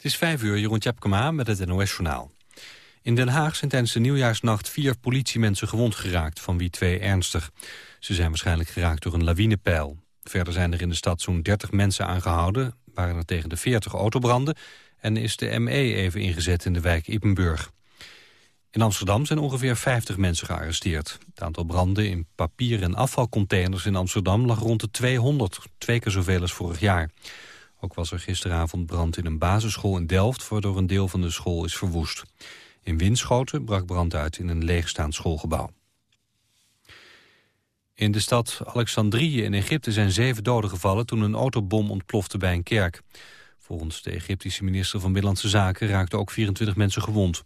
Het is vijf uur, Jeroen Tjepkema met het NOS-journaal. In Den Haag zijn tijdens de nieuwjaarsnacht vier politiemensen gewond geraakt, van wie twee ernstig. Ze zijn waarschijnlijk geraakt door een lawinepeil. Verder zijn er in de stad zo'n 30 mensen aangehouden, waren er tegen de 40 autobranden en is de ME even ingezet in de wijk Ippenburg. In Amsterdam zijn ongeveer 50 mensen gearresteerd. Het aantal branden in papier- en afvalcontainers in Amsterdam lag rond de 200, twee keer zoveel als vorig jaar. Ook was er gisteravond brand in een basisschool in Delft... waardoor een deel van de school is verwoest. In Winschoten brak brand uit in een leegstaand schoolgebouw. In de stad Alexandrië in Egypte zijn zeven doden gevallen... toen een autobom ontplofte bij een kerk. Volgens de Egyptische minister van Binnenlandse Zaken... raakten ook 24 mensen gewond.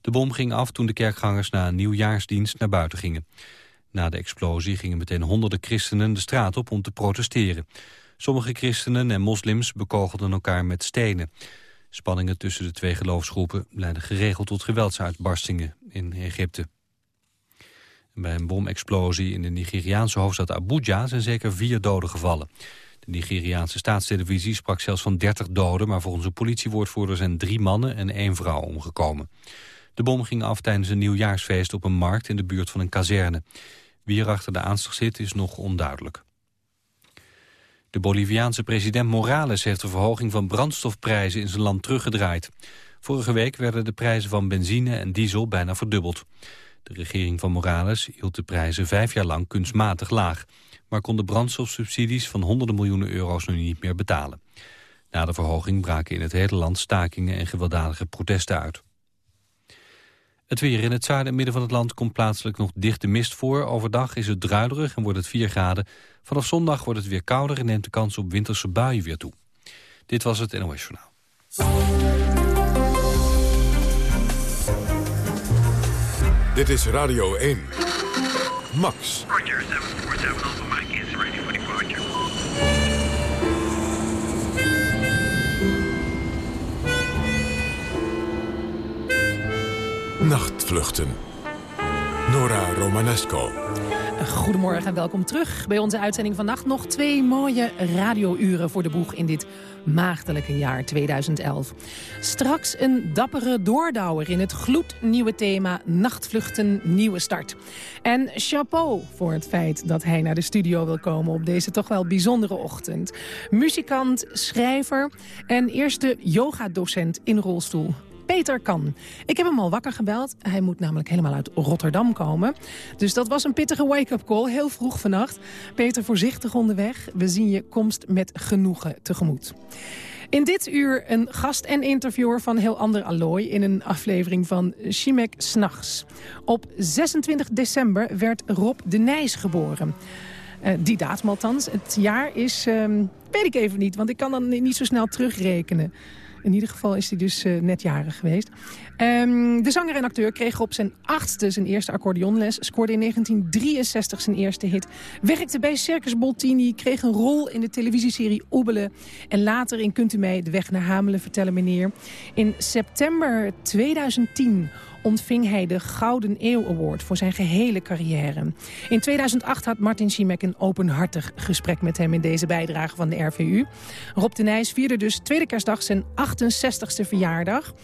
De bom ging af toen de kerkgangers na een nieuwjaarsdienst naar buiten gingen. Na de explosie gingen meteen honderden christenen de straat op om te protesteren. Sommige christenen en moslims bekogelden elkaar met stenen. Spanningen tussen de twee geloofsgroepen leidden geregeld tot geweldsuitbarstingen in Egypte. Bij een bomexplosie in de Nigeriaanse hoofdstad Abuja zijn zeker vier doden gevallen. De Nigeriaanse staatstelevisie sprak zelfs van 30 doden... maar volgens een politiewoordvoerder zijn drie mannen en één vrouw omgekomen. De bom ging af tijdens een nieuwjaarsfeest op een markt in de buurt van een kazerne. Wie er achter de aanslag zit is nog onduidelijk. De Boliviaanse president Morales heeft de verhoging van brandstofprijzen in zijn land teruggedraaid. Vorige week werden de prijzen van benzine en diesel bijna verdubbeld. De regering van Morales hield de prijzen vijf jaar lang kunstmatig laag... maar kon de brandstofsubsidies van honderden miljoenen euro's nu niet meer betalen. Na de verhoging braken in het hele land stakingen en gewelddadige protesten uit. Het weer in het zuiden en midden van het land komt plaatselijk nog dichte mist voor. Overdag is het druilerig en wordt het 4 graden. Vanaf zondag wordt het weer kouder en neemt de kans op winterse buien weer toe. Dit was het NOS Journaal. Dit is Radio 1. Max. Roger, 747 Nachtvluchten. Nora Romanesco. Goedemorgen en welkom terug bij onze uitzending vannacht. Nog twee mooie radiouren voor de boeg in dit maagdelijke jaar 2011. Straks een dappere doordouwer in het gloednieuwe thema Nachtvluchten Nieuwe Start. En chapeau voor het feit dat hij naar de studio wil komen op deze toch wel bijzondere ochtend. Muzikant, schrijver en eerste yogadocent in rolstoel. Peter Kan. Ik heb hem al wakker gebeld. Hij moet namelijk helemaal uit Rotterdam komen. Dus dat was een pittige wake-up call, heel vroeg vannacht. Peter, voorzichtig onderweg. We zien je komst met genoegen tegemoet. In dit uur een gast en interviewer van heel ander allooi... in een aflevering van Chimek S'nachts. Op 26 december werd Rob de Nijs geboren. Uh, die datum althans. Het jaar is, uh, weet ik even niet, want ik kan dan niet zo snel terugrekenen. In ieder geval is hij dus uh, net jarig geweest. Um, de zanger en acteur kreeg op zijn achtste zijn eerste accordeonles. Scoorde in 1963 zijn eerste hit. Werkte bij Circus Boltini. Kreeg een rol in de televisieserie Oebelen. En later in Kunt u mij de weg naar Hamelen vertellen meneer. In september 2010 ontving hij de Gouden Eeuw Award voor zijn gehele carrière. In 2008 had Martin Schimek een openhartig gesprek met hem in deze bijdrage van de RVU. Rob de Nijs vierde dus tweede kerstdag zijn 68ste verjaardag.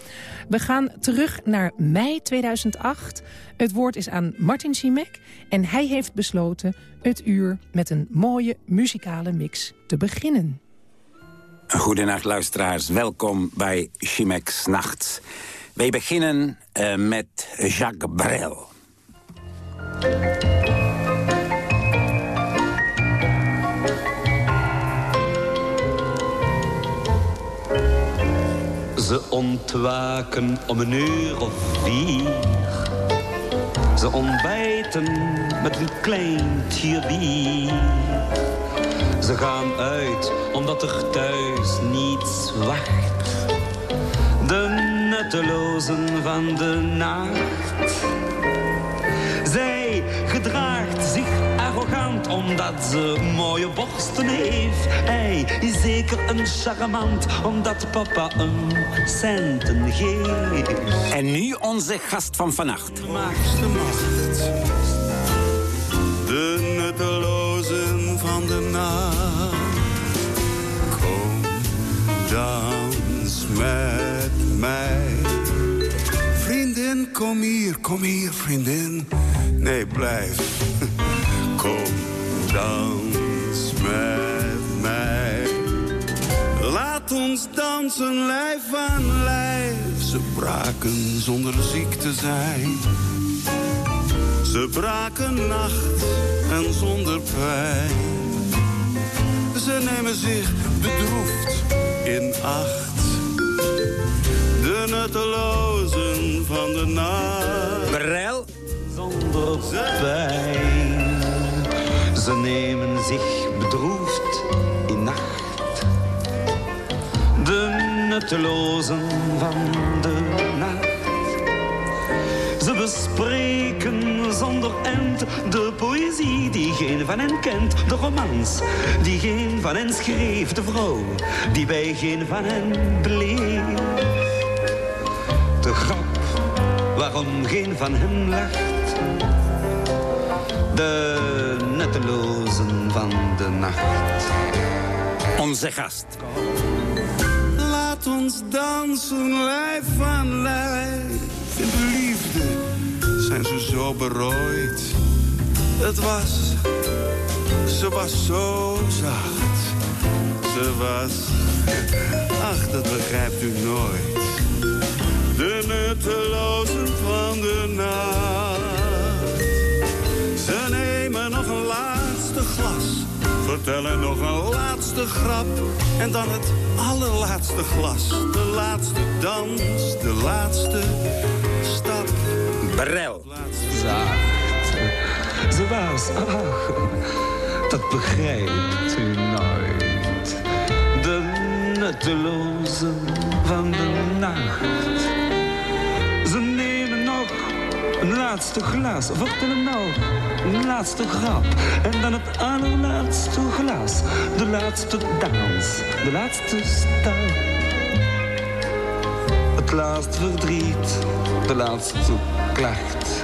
We gaan terug naar mei 2008. Het woord is aan Martin Schimek en hij heeft besloten het uur met een mooie muzikale mix te beginnen. Goedenacht luisteraars, welkom bij Chimek's Nacht. Wij beginnen uh, met Jacques Brel. Ze ontwaken om een uur of vier. Ze ontbijten met een klein bier. Ze gaan uit omdat er thuis niets wacht. De nuttelozen van de nacht. Zij gedraagt zich arrogant omdat ze mooie borsten heeft. Hij is zeker een charmant omdat papa een centen geeft. En nu onze gast van vannacht. Macht, de macht. De nuttelozen van de nacht. Kom, dans met Vriendin, kom hier, kom hier, vriendin. Nee, blijf. Kom, dans met mij. Laat ons dansen lijf aan lijf. Ze braken zonder ziek te zijn. Ze braken nacht en zonder pijn. Ze nemen zich bedroefd in acht. De nuttelozen van de nacht. Brel? zonder pijn. Ze nemen zich bedroefd in nacht. De nuttelozen van de nacht. Bespreken zonder end de poëzie die geen van hen kent. De romans die geen van hen schreef. De vrouw die bij geen van hen bleef. De grap waarom geen van hen lacht. De nuttelozen van de nacht. Onze gast. Laat ons dansen lijf aan lijf. In de liefde zo berooid. Het was, ze was zo zacht. Ze was, ach dat begrijpt u nooit. De nuttelozen van de nacht. Ze nemen nog een laatste glas. Vertellen nog een laatste grap. En dan het allerlaatste glas. De laatste dans, de laatste stap. Brel. Zacht. Ze was, ach, dat begrijpt u nooit. De nuttelozen van de nacht. Ze nemen nog een laatste glas, vertellen nog een laatste grap. En dan het allerlaatste glas, de laatste dans, de laatste stap. Het laatste verdriet, de laatste klacht.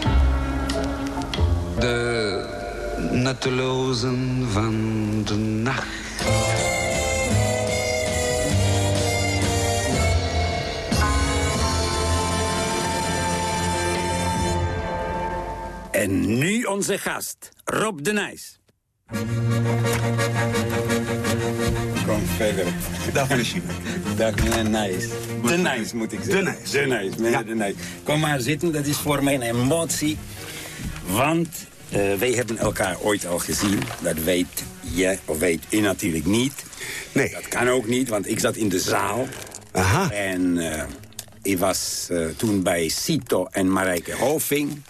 De nuttelozen van de nacht. En nu onze gast, Rob de Nijs. Kom verder. Dag meneer Schieber. Dag meneer Nijs. De Nijs moet ik zeggen. De Nijs. De Nijs, meneer Ja. de Nijs. Kom maar zitten, dat is voor mij een emotie. Want eh, wij hebben elkaar ooit al gezien. Dat weet je, of weet u natuurlijk niet. Nee. Dat kan ook niet, want ik zat in de zaal. Aha. En eh, ik was eh, toen bij Cito en Marijke Hoving.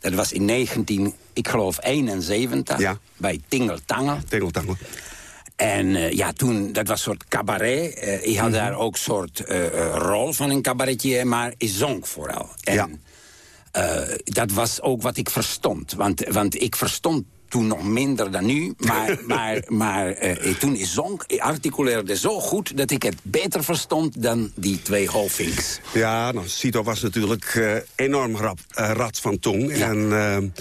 Dat was in 19, ik geloof 71. Ja. Bij Tingeltangel. Tegeltangel. En ja, toen, dat was een soort cabaret. Ik Mhm. had daar ook een soort rol van een cabaretier, maar ik zong vooral. En Ja. Eh, dat was ook wat ik verstond. Want, want ik verstond toen nog minder dan nu. Maar, maar, maar eh, toen ik zong, articuleerde zo goed... dat ik het beter verstond dan die twee Hovings. Ja, nou, Cito was natuurlijk eh, enorm rap, rad van tong. Ja. En,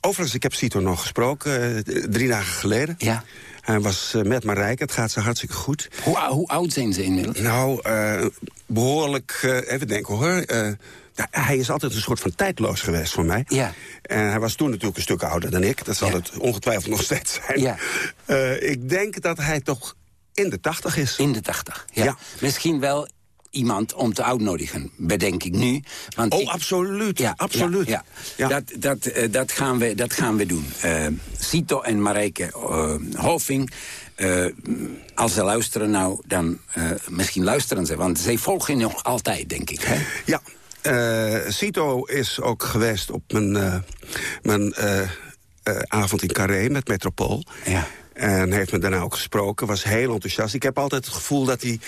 overigens, ik heb Cito nog gesproken, drie dagen geleden. Ja. Hij was met Marijke, het gaat ze hartstikke goed. Hoe, hoe oud zijn ze inmiddels? Nou, eh, behoorlijk, eh, even denken hoor. Hij is altijd een soort van tijdloos geweest voor mij. Ja. En hij was toen natuurlijk een stuk ouder dan ik. Dat zal Ja. het ongetwijfeld nog steeds zijn. Ja. Eh, ik denk dat hij toch in de tachtig is. In de tachtig, ja. Ja. Misschien wel iemand om te uitnodigen, bedenk ik nu. Want Oh, ik- absoluut. Ja, absoluut. Ja, Ja. Dat, dat, eh, dat, gaan we, dat gaan we doen. Eh Cito en Marijke eh, Hoving. als ze luisteren nou, dan misschien luisteren ze. Want zij volgen nog altijd, denk ik. Hè? Ja, Cito is ook geweest op mijn, eh, mijn eh, eh, avond in Carré met Metropool. Ja. En heeft me daarna ook gesproken, was heel enthousiast. Ik heb altijd het gevoel dat hij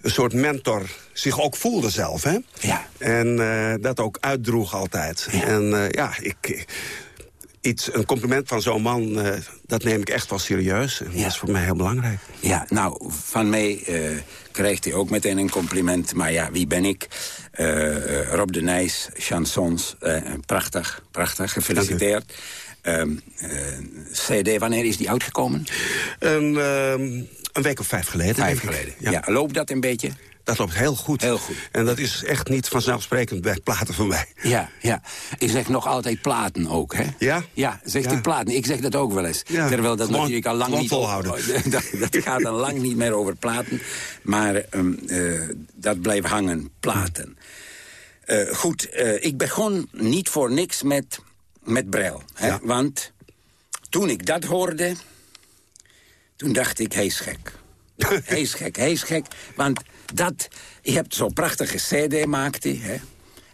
een soort mentor zich ook voelde zelf. Hè? Ja. En eh, dat ook uitdroeg altijd. Ja. En eh, ja, ik, iets, een compliment van zo'n man, eh, dat neem ik echt wel serieus. En Ja. dat is voor mij heel belangrijk. Ja, nou, van mij eh, krijgt hij ook meteen een compliment. Maar ja, wie ben ik? Eh, Rob de Nijs, chansons, prachtig, prachtig, gefeliciteerd. ehm, eh, CD, wanneer is die uitgekomen? Een, ehm, een week of vijf geleden. Vijf geleden. Ja. loopt dat een beetje? Dat loopt heel goed. Heel goed. En dat is echt niet vanzelfsprekend bij platen van mij. Ja, ja. Ik zeg nog altijd platen ook, hè? Ja? Ja, zegt Ja. u platen. Ik zeg dat ook wel eens. Ja, Terwijl dat natuurlijk al lang niet... volhouden. dat, dat gaat dan lang niet meer over platen. Maar ehm, eh, dat blijft hangen, platen. Eh, goed, eh, ik begon niet voor niks met, met Brel. Hè? Ja. Want toen ik dat hoorde... toen dacht ik, hij is gek. hij is gek, hij is gek. Want dat, je hebt zo'n prachtige cd, maakt hij. Hè?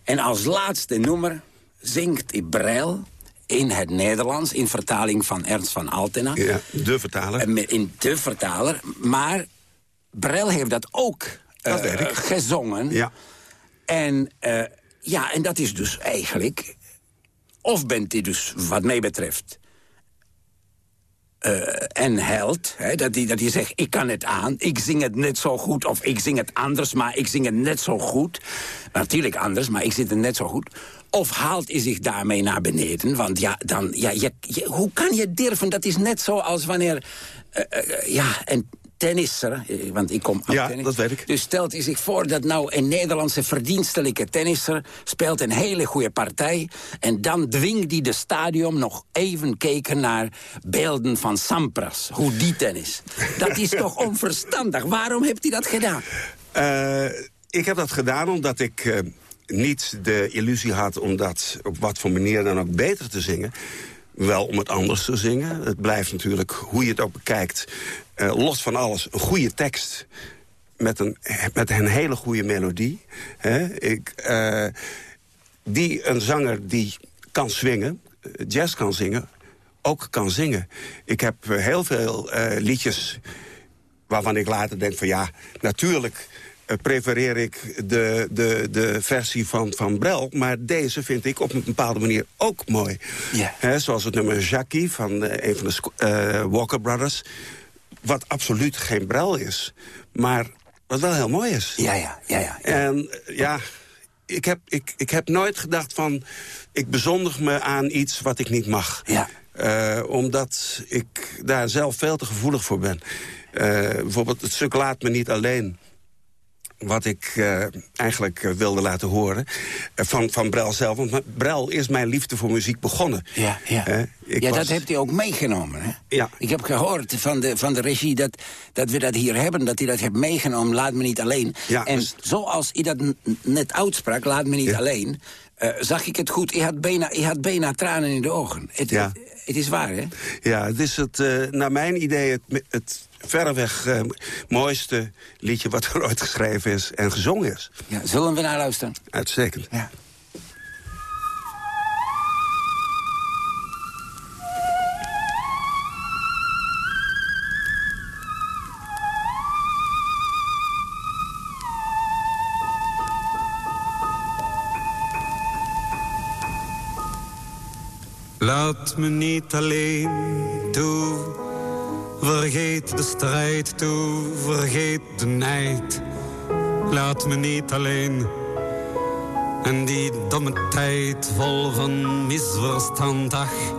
En als laatste nummer zingt hij Brel in het Nederlands... in vertaling van Ernst van Altena. Ja, de vertaler. Eh, In de vertaler. Maar Brel heeft dat ook Dat eh, gezongen. Ja. En, eh, ja, en dat is dus eigenlijk... Of bent hij dus, wat mij betreft... eh, en held, hè, dat hij dat die zegt, ik kan het aan, ik zing het net zo goed... of ik zing het anders, maar ik zing het net zo goed. Natuurlijk anders, maar ik zing het net zo goed. Of haalt hij zich daarmee naar beneden? Want ja, dan, ja je, hoe kan je durven? Dat is net zo als wanneer... eh, eh, ja, een tennisser, want ik kom uit Ja, tennis. dat weet ik. Dus stelt hij zich voor dat nou een Nederlandse verdienstelijke tennisser... speelt een hele goede partij... en dan dwingt hij de stadion nog even kijken naar beelden van Sampras. Hoe die tennis. Dat is toch onverstandig? Waarom heeft hij dat gedaan? Eh, ik heb dat gedaan omdat ik eh, niet de illusie had... om dat op wat voor manier dan ook beter te zingen. Wel om het anders te zingen. Het blijft natuurlijk, hoe je het ook bekijkt... eh, los van alles, een goede tekst... met een, met een hele goede melodie. Hè? Ik, eh, die een zanger die kan swingen, eh, jazz kan zingen... ook kan zingen. Ik heb heel veel liedjes waarvan ik later denk van ja, natuurlijk prefereer ik de, de, de versie van, van Brel. Maar deze vind ik op een bepaalde manier ook mooi. Ja. Hè, zoals het nummer Jackie van een van de Walker Brothers. Wat absoluut geen Brel is. Maar wat wel heel mooi is. Ja, ja, ja, ja. En eh, ja, ik heb, ik, ik heb nooit gedacht van... ik bezondig me aan iets wat ik niet mag. Ja. Eh, omdat ik daar zelf veel te gevoelig voor ben. Eh, bijvoorbeeld het stuk Laat me niet alleen... wat ik eh, eigenlijk eh, wilde laten horen eh, van, van Brel zelf. Want Brel is mijn liefde voor muziek begonnen. Ja, ja. Eh, ik ja was- dat heeft hij ook meegenomen. Hè? Ja. Ik heb gehoord van de, van de regie dat, dat we dat hier hebben, dat hij dat heeft meegenomen. Laat me niet alleen. Ja, en dus- zoals hij dat net uitsprak, laat me niet Ja. alleen, zag ik het goed. Hij had, bijna, had bijna tranen in de ogen. Het, Ja. het, het is waar, hè? Ja, het is het, naar mijn idee het, het verreweg eh, mooiste liedje... wat er ooit geschreven is en gezongen is. Ja, zullen we naar luisteren? Uitstekend. Ja. Laat me niet alleen toe. Vergeet de strijd toe, vergeet de nijd. Laat me niet alleen. En die domme tijd vol van misverstand, ach,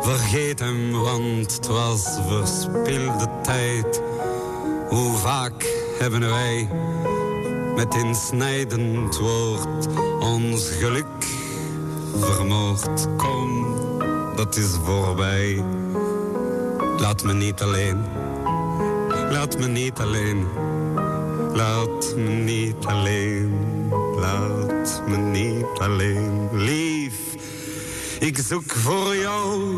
vergeet hem, want het was verspilde tijd. Hoe vaak hebben wij met insnijdend woord ons geluk vermoord. Kom, dat is voorbij. Laat me niet alleen. Laat me niet alleen. Laat me niet alleen. Laat me niet alleen. Lief, ik zoek voor jou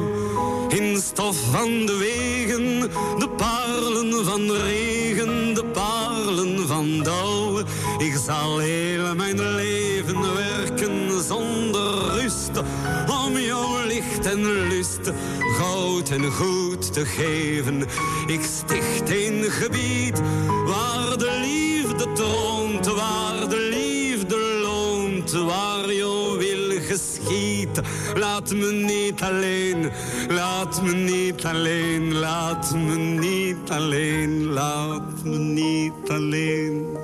in stof van de wegen. De parelen van de regen, de parelen van dauw. Ik zal heel mijn leven werken zonder rust. Om jouw licht en lust goud en goed te geven. Ik sticht een gebied waar de liefde troont, waar de liefde loont, waar jouw wil geschiet. Laat me niet alleen, laat me niet alleen, laat me niet alleen, laat me niet alleen.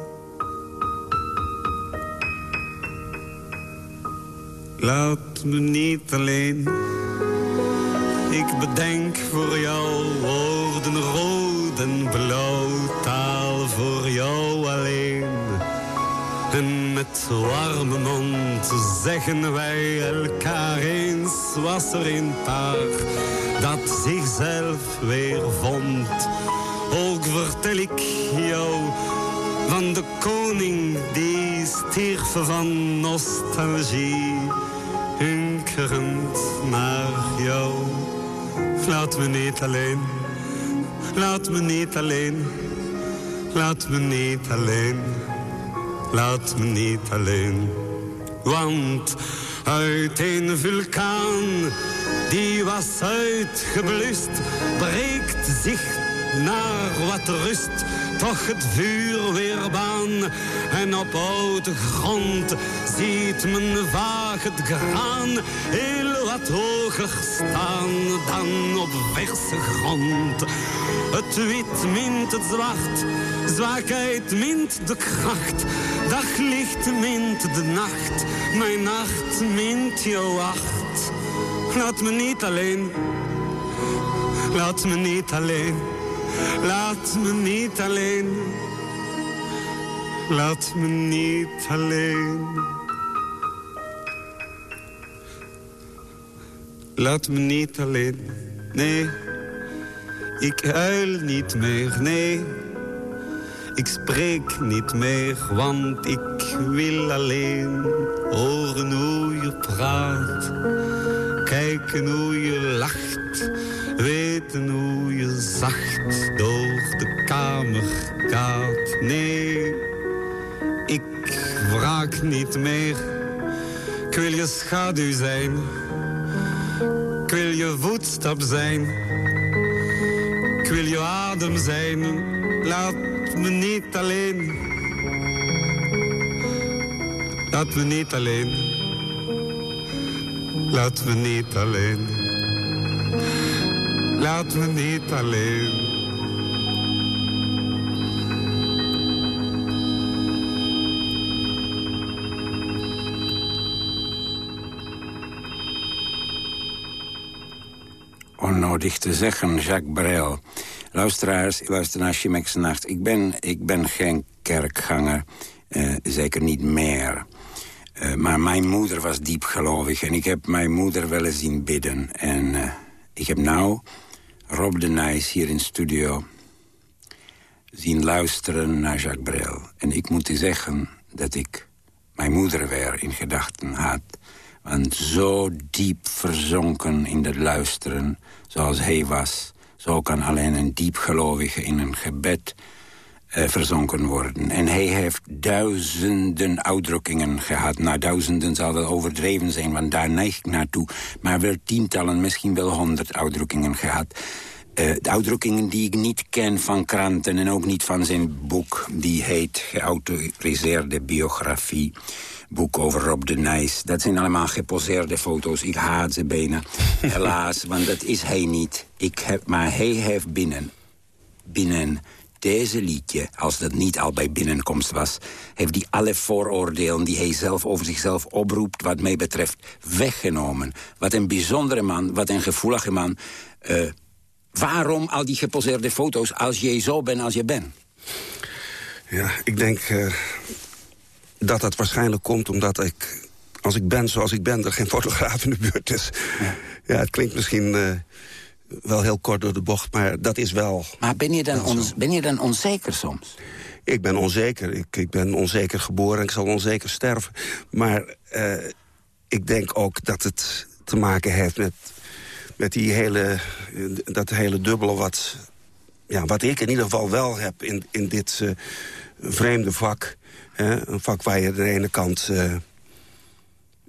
Laat me niet alleen. Ik bedenk voor jou woorden rood en blauw, taal voor jou alleen. En met warme mond zeggen wij elkaar eens, was er een paar dat zichzelf weer vond. Ook vertel ik jou van de koning die stierf van nostalgie. Laat me niet alleen, laat me niet alleen, laat me niet alleen, laat me niet alleen. Want uit een vulkaan die was uitgeblust, breekt zich naar wat rust toch het vuur weer baan. En op oude grond ziet men vaag het graan heel wat hoger staan dan op verse grond. Het wit mint het zwart, zwakheid mint de kracht. Daglicht mint de nacht, mijn nacht mint je wacht. Laat me niet alleen, laat me niet alleen. Laat me niet alleen. Laat me niet alleen. Laat me niet alleen. Nee, ik huil niet meer. Nee, ik spreek niet meer, want ik wil alleen horen hoe je praat. Kijken hoe je lacht weten hoe je zacht door de kamer gaat. Nee, ik wraak niet meer. Ik wil je schaduw zijn. Ik wil je voetstap zijn. Ik wil je adem zijn. Laat me niet alleen. Laat me niet alleen. Laat me niet alleen. Laat me niet alleen. Onnodig te zeggen, Jacques Brel. Luisteraars, luister naar Chimek's Nacht. Ik ben, ik ben geen kerkganger, uh, zeker niet meer. Uh, maar mijn moeder was diepgelovig en ik heb mijn moeder wel eens zien bidden. En uh, ik heb nou Rob de Nijs hier in studio zien luisteren naar Jacques Brel. En ik moet u zeggen dat ik mijn moeder weer in gedachten had. Want zo diep verzonken in het luisteren zoals hij was... zo kan alleen een diepgelovige in een gebed uh, verzonken worden. En hij heeft duizenden uitdrukkingen gehad. Nou, duizenden zal wel overdreven zijn, want daar neig ik naartoe. Maar wel tientallen, misschien wel honderd uitdrukkingen gehad. Uh, de uitdrukkingen die ik niet ken van kranten en ook niet van zijn boek... die heet Geautoriseerde Biografie boek over Rob de Nijs. Dat zijn allemaal geposeerde foto's. Ik haat ze bijna, helaas, want dat is hij niet. Ik heb, maar hij heeft binnen, binnen deze liedje, als dat niet al bij binnenkomst was... heeft hij alle vooroordelen die hij zelf over zichzelf oproept... wat mij betreft, weggenomen. Wat een bijzondere man, wat een gevoelige man. Uh, waarom al die geposeerde foto's als je zo bent als je bent? Ja, ik denk uh, dat dat waarschijnlijk komt omdat ik... als ik ben zoals ik ben, er geen fotograaf in de buurt is. Ja, ja het klinkt misschien... Uh, wel heel kort door de bocht, maar dat is wel... Maar ben je dan, on, ben je dan onzeker soms? Ik ben onzeker. Ik, ik ben onzeker geboren en ik zal onzeker sterven. Maar uh, ik denk ook dat het te maken heeft met, met die hele, dat hele dubbele... Wat, ja, wat ik in ieder geval wel heb in, in dit uh, vreemde vak. Hè? Een vak waar je aan de ene kant... Uh,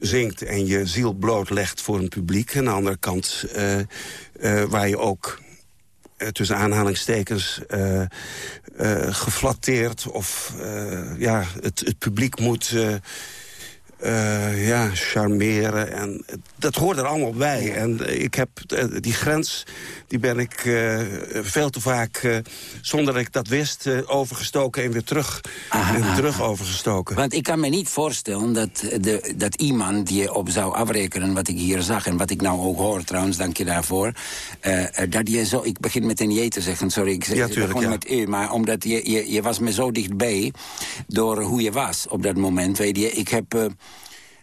zingt en je ziel blootlegt voor een publiek. Aan de andere kant uh, uh, waar je ook uh, tussen aanhalingstekens geflatteerd... of ja, het, het publiek moet eh, ja, charmeren. En dat hoort er allemaal bij. En ik heb eh, die grens, die ben ik eh, veel te vaak, zonder dat ik dat wist, overgestoken en weer terug. en terug overgestoken. Want ik kan me niet voorstellen dat, de, dat iemand die je op zou afrekenen wat ik hier zag... en wat ik nou ook hoor trouwens, dank je daarvoor... dat je zo, ik begin met een je te zeggen, sorry, ik zeg ja, tuurlijk, begon met u... maar omdat je, je, je was me zo dichtbij door hoe je was op dat moment. Weet je, ik heb...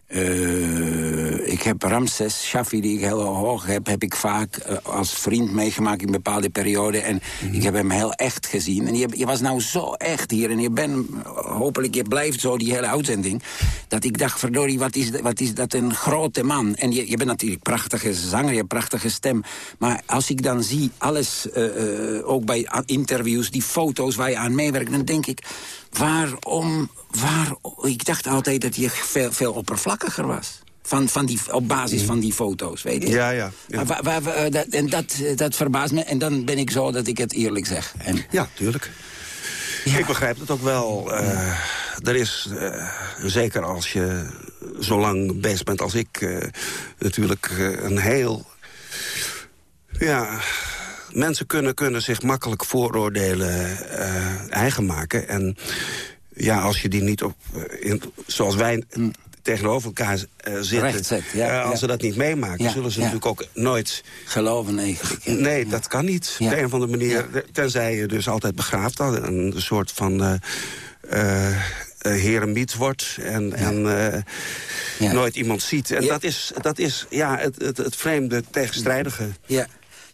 Uh, ik heb Ramses Shafi, die ik heel hoog heb... heb ik vaak uh, als vriend meegemaakt in bepaalde perioden. En mm. ik heb hem heel echt gezien. En je, je, was nou zo echt hier. En je bent, hopelijk, je blijft zo die hele uitzending. Dat ik dacht, verdorie, wat is, wat is dat een grote man. En je, je bent natuurlijk prachtige zanger, je hebt prachtige stem. Maar als ik dan zie alles, uh, ook bij interviews... die foto's waar je aan meewerkt, dan denk ik... waarom waar, ik dacht altijd dat hij veel, veel oppervlakkiger was. Van, van die, op basis van die foto's, weet je? Ja, ja. ja. Waar, waar, eh, dat, en dat, eh, dat verbaast me. En dan ben ik zo dat ik het eerlijk zeg. En, ja, tuurlijk. Ik begrijp het ook wel. Uh, er is, uh, zeker als je zo lang bezig bent als ik... Uh, natuurlijk een heel... Ja, mensen kunnen, kunnen zich makkelijk vooroordelen eigen maken. En ja, als je die niet op, eh, in, zoals wij tegenover elkaar uh, zitten... Zet, ja, uh, als ze dat niet meemaken, zullen ze natuurlijk ook nooit... Geloven eigenlijk. Nee, dat kan niet. Op een of andere manier, tenzij je dus altijd begraaft... een soort van uh, heremiet wordt en, en nooit iemand ziet. En dat is, dat is ja, het, het, het vreemde tegenstrijdige. Ja.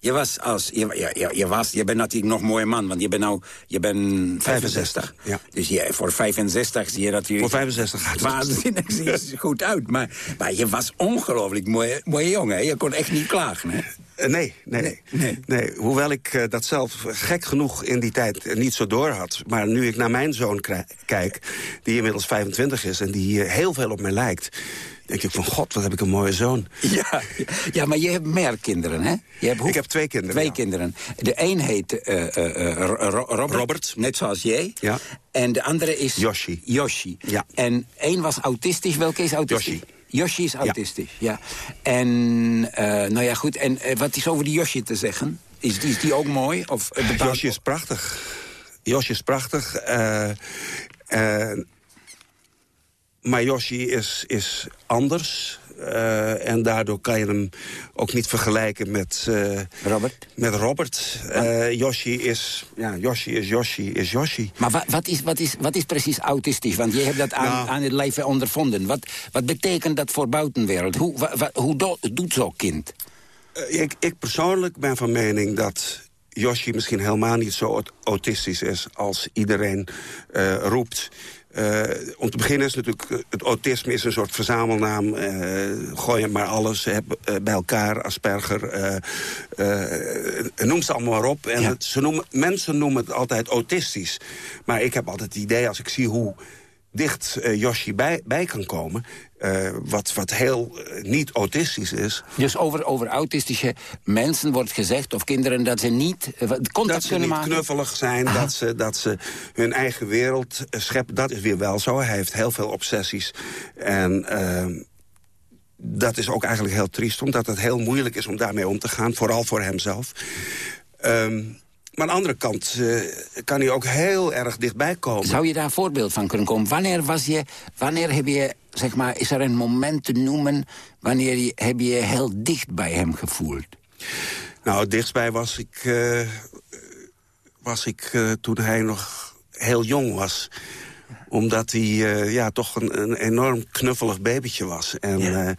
Je was als... Je, je, je, was, je bent natuurlijk nog een mooie man, want je bent nou... Je bent 65. Ja. Dus je, voor 65 zie je dat je... Voor 65 gaat het. Waanzinnig, zie je goed uit. Maar, maar je was ongelooflijk mooie, mooie jongen. Je kon echt niet klagen, hè? Uh, nee, nee, nee, nee, nee. Hoewel ik uh, dat zelf gek genoeg in die tijd uh, niet zo door had. Maar nu ik naar mijn zoon kijk, die inmiddels 25 is... en die heel veel op mij lijkt denk ik van, god, wat heb ik een mooie zoon. Ja, ja maar je hebt meer kinderen, hè? Je hebt ik heb twee kinderen, Twee kinderen. De een heet uh, uh, Robert, Robert, net zoals jij. Ja. En de andere is... Yoshi. Yoshi. Ja. En één was autistisch. Welke is autistisch? Yoshi. Yoshi is autistisch, ja. ja. En, uh, nou ja, goed. En uh, wat is over die Yoshi te zeggen? Is die, is die ook mooi? Of, uh, Yoshi is prachtig. Yoshi is prachtig. Maar Yoshi is, is anders. Uh, en daardoor kan je hem ook niet vergelijken met... Uh, Robert? Met Robert. Uh, Yoshi is... Ja, Yoshi is Yoshi is Yoshi. Maar wat, wat, is, wat, is, wat is precies autistisch? Want je hebt dat aan, nou, aan het leven ondervonden. Wat, wat betekent dat voor buitenwereld? Hoe, wa, hoe do, doet zo'n kind? ik, ik persoonlijk ben van mening dat... Yoshi misschien helemaal niet zo autistisch is als iedereen roept. Uh, om te beginnen is natuurlijk, eh, het autisme is een soort verzamelnaam. Uh, gooi je maar alles heb, uh, bij elkaar, Asperger. noem ze allemaal maar op. En ja. het, ze noemen, mensen noemen het altijd autistisch. Maar ik heb altijd het idee, als ik zie hoe dicht uh, Yoshi bij, bij kan komen... Uh, wat, wat heel uh, niet autistisch is. Dus over, over autistische mensen wordt gezegd, of kinderen, dat ze niet contact dat ze kunnen niet maken? knuffelig zijn, dat ze, dat ze hun eigen wereld scheppen. Dat is weer wel zo. Hij heeft heel veel obsessies. En ehm, dat is ook eigenlijk heel triest, omdat het heel moeilijk is om daarmee om te gaan. Vooral voor hemzelf. Um, maar aan de andere kant uh, kan hij ook heel erg dichtbij komen. Zou je daar een voorbeeld van kunnen komen? Wanneer, was je, wanneer heb je, zeg maar, is er een moment te noemen... wanneer je, heb je heel dicht bij hem gevoeld? Nou, dichtbij was ik, uh, was ik uh, toen hij nog heel jong was omdat hij ja, toch een, een, enorm knuffelig babytje was. En ja.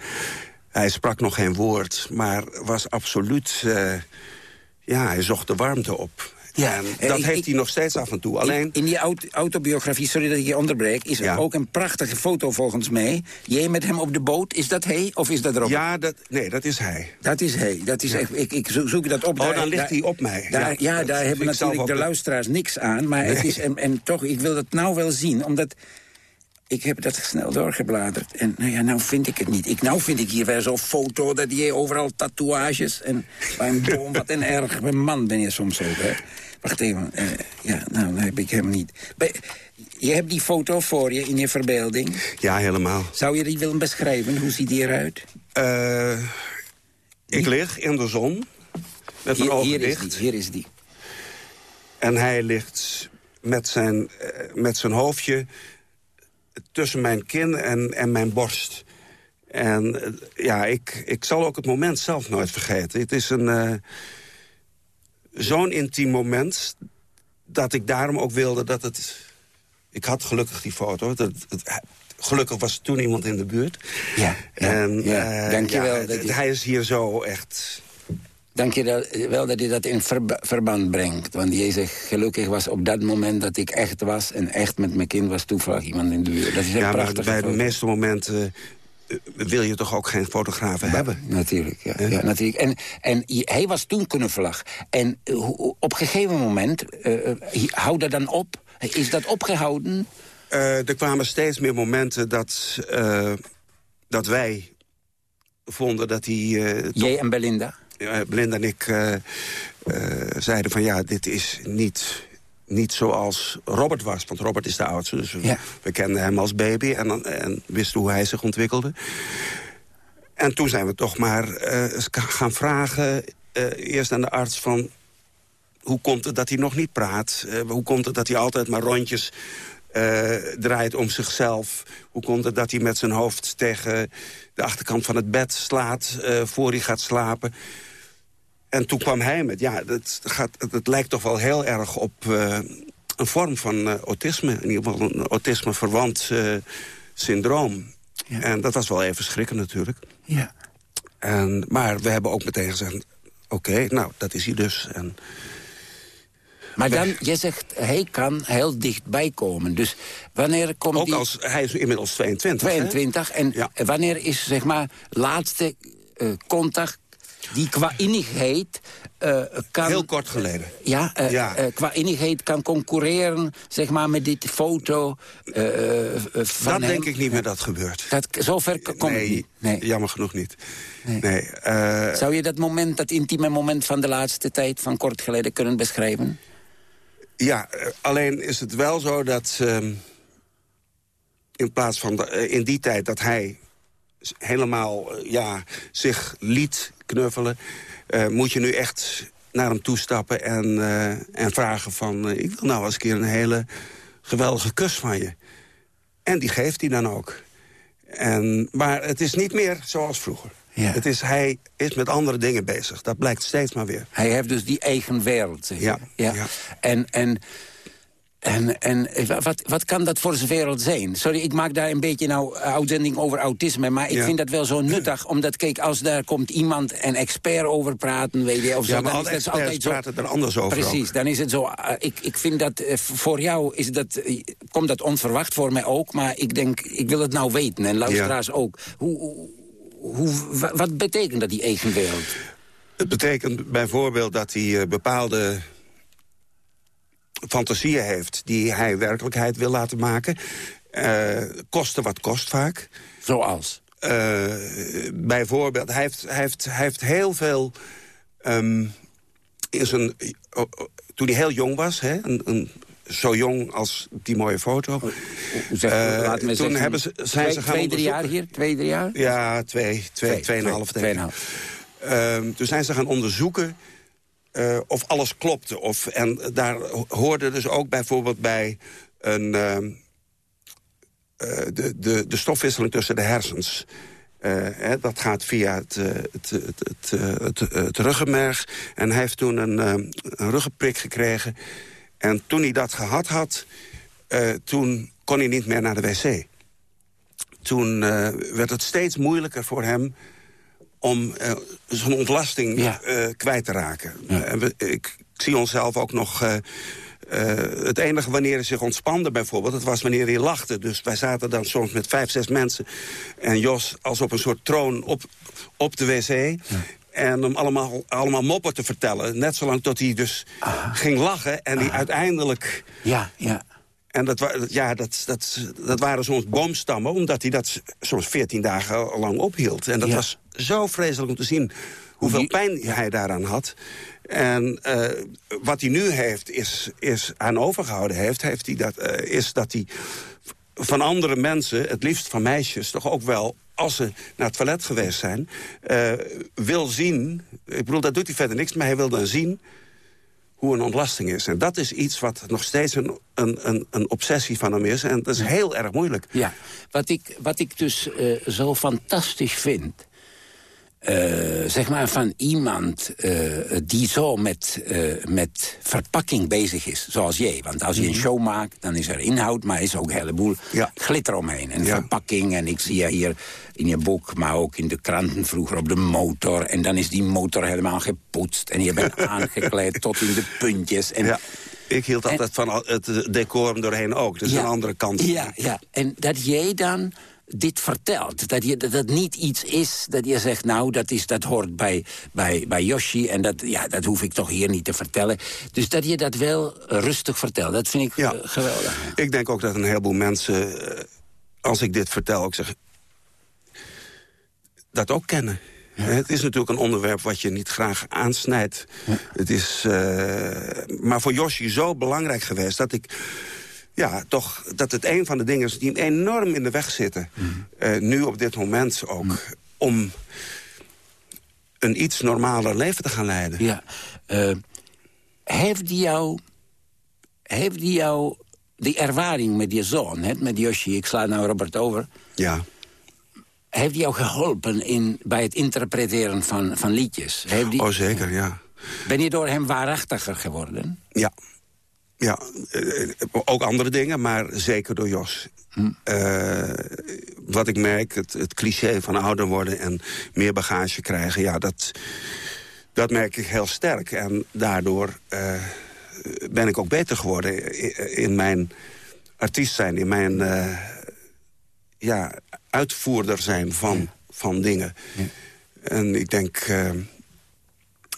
hij sprak nog geen woord, maar was absoluut ja, hij zocht de warmte op. Ja, en dat ik, heeft hij nog steeds af en toe. Alleen... In die autobiografie, sorry dat ik je onderbreek... is er ja. ook een prachtige foto volgens mij. Jij met hem op de boot, is dat hij of is dat Robert? Ja, dat, nee, dat is hij. Dat is hij. Dat is, ja. ik, ik zoek dat op. Oh, daar, dan ligt daar, hij op mij. Daar, ja, daar hebben natuurlijk de luisteraars niks aan. Maar nee. het is, en, en toch, ik wil dat nou wel zien, omdat ik heb dat snel doorgebladerd. En nou ja, nou vind ik het niet. Ik, nou vind ik hier weer zo'n foto dat je overal tatoeages... en bij een boom, wat een erg man ben je soms ook, hè. Wacht even. eh, ja, nou, dat heb ik hem niet. Bij- je hebt die foto voor je in je verbeelding. Ja, helemaal. Zou je die willen beschrijven? Hoe ziet die eruit? Eh, ik lig in de zon met mijn Hier, ogen hier is die. Hier is die. En hij ligt met zijn, eh, met zijn hoofdje tussen mijn kin en, en mijn borst. En eh, ja, ik, ik zal ook het moment zelf nooit vergeten. Het is een eh, zo'n intiem moment dat ik daarom ook wilde dat het... Ik had gelukkig die foto. Dat, het, gelukkig was er toen iemand in de buurt. Ja, ja, en, ja. eh, Dank je wel ja, dat Hij is hier zo echt... Dank je wel- wel dat je dat in verba- verband brengt. Want je zegt, gelukkig was op dat moment dat ik echt was... en echt met mijn kind was toevallig iemand in de buurt. Dat is een Ja, maar prachtige bij de meeste momenten eh, wil je toch ook geen fotografen hebben? Natuurlijk, ja. ja natuurlijk. En, en hij was toen knuffelig. En eh, op een gegeven moment, eh, eh, hou dat dan op? Is dat opgehouden? Eh, er kwamen steeds meer momenten dat, eh, dat wij vonden dat hij... eh, Jij en Belinda? Eh, Belinda en ik eh, eh, zeiden van ja, dit is niet, niet zoals Robert was. Want Robert is de oudste, dus we, Ja. we kenden hem als baby en, en wisten hoe hij zich ontwikkelde. En toen zijn we toch maar ka- gaan vragen, eerst aan de arts van... hoe komt het dat hij nog niet praat? Hoe komt het dat hij altijd maar rondjes draait om zichzelf? Hoe komt het dat hij met zijn hoofd tegen de achterkant van het bed slaat... eh, voor hij gaat slapen? En toen kwam hij met, ja, dat, gaat, dat lijkt toch wel heel erg op eh, een vorm van eh, autisme. In ieder geval een autisme-verwant syndroom. Ja. En dat was wel even schrikken natuurlijk. Ja. En, maar we hebben ook meteen gezegd, oké, nou, dat is hij dus. En, Maar dan, je zegt, hij kan heel dichtbij komen. Dus wanneer komt ook die... als, hij is inmiddels 22. hè? 22. En Ja. wanneer is, zeg maar, laatste eh, contact... die qua innigheid eh, kan... Heel kort geleden. Ja, eh, Ja. qua innigheid kan concurreren, zeg maar, met dit foto van Dat hem. denk ik niet meer dat gebeurt. Dat, zover komt nee, niet. Nee. jammer genoeg niet. Nee. Nee. Zou je dat moment, dat intieme moment van de laatste tijd... van kort geleden kunnen beschrijven? Ja, eh, alleen is het wel zo dat ehm, in plaats van eh, in die tijd dat hij helemaal eh, ja, zich liet knuffelen, moet je nu echt naar hem toestappen en, en vragen van ik wil nou eens een keer een hele geweldige kus van je. En die geeft hij dan ook. En, maar het is niet meer zoals vroeger. Ja. Het is, hij is met andere dingen bezig. Dat blijkt steeds maar weer. Hij heeft dus die eigen wereld. je. Ja, ja. En, en, en, en eh, wat, wat kan dat voor zijn wereld zijn? Sorry, ik maak daar een beetje nou uitzending over autisme... maar ik Ja. vind dat wel zo nuttig, omdat kijk, als daar komt iemand... een expert over praten, weet je, of zo... Ja, maar dan alle is experts altijd zo... praten er anders over Precies, ook. dan is het zo... eh, ik, ik vind dat eh, voor jou is dat, eh, komt dat onverwacht voor mij ook... maar ik denk, ik wil het nou weten, en luisteraars ook. Hoe, hoe, hoe, wa- wat betekent dat, die eigen wereld? Het betekent bijvoorbeeld dat hij eh, bepaalde fantasieën heeft... die hij werkelijkheid wil laten maken. Eh kosten wat kost vaak. Zoals? Eh, bijvoorbeeld, hij heeft, hij, heeft, hij heeft heel veel... ehm, in zijn, toen hij heel jong was, hè, een, een, zo jong als die mooie foto... Zeg, Eh, toen zeggen, hebben ze- zijn twee, ze gaan twee, drie jaar hier? Twee, drie jaar? Ja, twee, twee, tweeënhalf, denk ik. tweeënhalf. Ehm, toen zijn ze gaan onderzoeken eh, of alles klopte. Of, en daar hoorde dus ook bijvoorbeeld bij een, ehm, eh, de, de, de stofwisseling tussen de hersens. Hè, dat gaat via het, het, het, het, het, het ruggenmerg. En hij heeft toen een, ehm, een ruggenprik gekregen. En toen hij dat gehad had, eh, toen kon hij niet meer naar de wc. Toen eh, werd het steeds moeilijker voor hem om eh, zijn ontlasting Ja. kwijt te raken. En we, ik, ik zie onszelf ook nog... het enige wanneer hij zich ontspande bijvoorbeeld, dat was wanneer hij lachte. Dus wij zaten dan soms met vijf, zes mensen. En Jos als op een soort troon op, op de wc. En om allemaal, allemaal moppen te vertellen. Net zolang tot hij dus ging lachen. En die uiteindelijk... Ja, ja. En dat, ja, dat, dat, dat waren soms boomstammen, omdat hij dat soms veertien dagen lang ophield. En dat Ja. was zo vreselijk om te zien Hoeveel Die- pijn hij daaraan had. En eh, wat hij nu heeft, is, is aan overgehouden heeft, heeft hij dat, eh, is dat hij van andere mensen, het liefst van meisjes, toch ook wel als ze naar het toilet geweest zijn, eh, wil zien... Ik bedoel, dat doet hij verder niks, maar hij wil dan zien hoe een ontlasting is. En dat is iets wat nog steeds een, een, een, een obsessie van hem is. En dat is heel erg moeilijk. Ja, wat ik, wat ik dus eh, zo fantastisch vind... eh, zeg maar van iemand eh, die zo met, eh, met verpakking bezig is, zoals jij. Want als je een show maakt, dan is er inhoud... maar is ook een heleboel Mhm. Ja. glitter omheen. En Ja. verpakking, en ik zie je hier in je boek... maar ook in de kranten vroeger op de motor. En dan is die motor helemaal gepoetst... en je bent aangekleed tot in de puntjes. En, Ja. Ik hield altijd van het decorum doorheen ook. Dus Ja. een andere kant. Ja, ja, en dat jij dan dit vertelt. Dat, je, dat het niet iets is dat je zegt... nou, dat, is, dat hoort bij, bij, bij Yoshi en dat, ja, dat hoef ik toch hier niet te vertellen. Dus dat je dat wel rustig vertelt, dat vind ik Ja. geweldig. Ik denk ook dat een heleboel mensen, eh, als ik dit vertel, ook zeg, dat ook kennen. Het is natuurlijk een onderwerp wat je niet graag aansnijdt. Het is, eh, maar voor Yoshi zo belangrijk geweest dat ik... Ja, toch, dat het een van de dingen is die hem enorm in de weg zitten. eh, nu op dit moment ook. Om een iets normaler leven te gaan leiden. Ja. eh, heeft die jou... Heeft die jou die ervaring met je zoon, hè, met Yoshi... ik sla nou Robert over... Ja. heeft die jou geholpen in, bij het interpreteren van, van liedjes? Heeft die, Oh, zeker, ja. Ben je door hem waarachtiger geworden? Ja. Ja, eh, ook andere dingen, maar zeker door Jos. Eh, wat ik merk, het, het cliché van ouder worden en meer bagage krijgen... ja, dat, dat merk ik heel sterk. En daardoor eh, ben ik ook beter geworden in, mijn artiest zijn... in mijn eh, ja, uitvoerder zijn van, van dingen. En ik denk...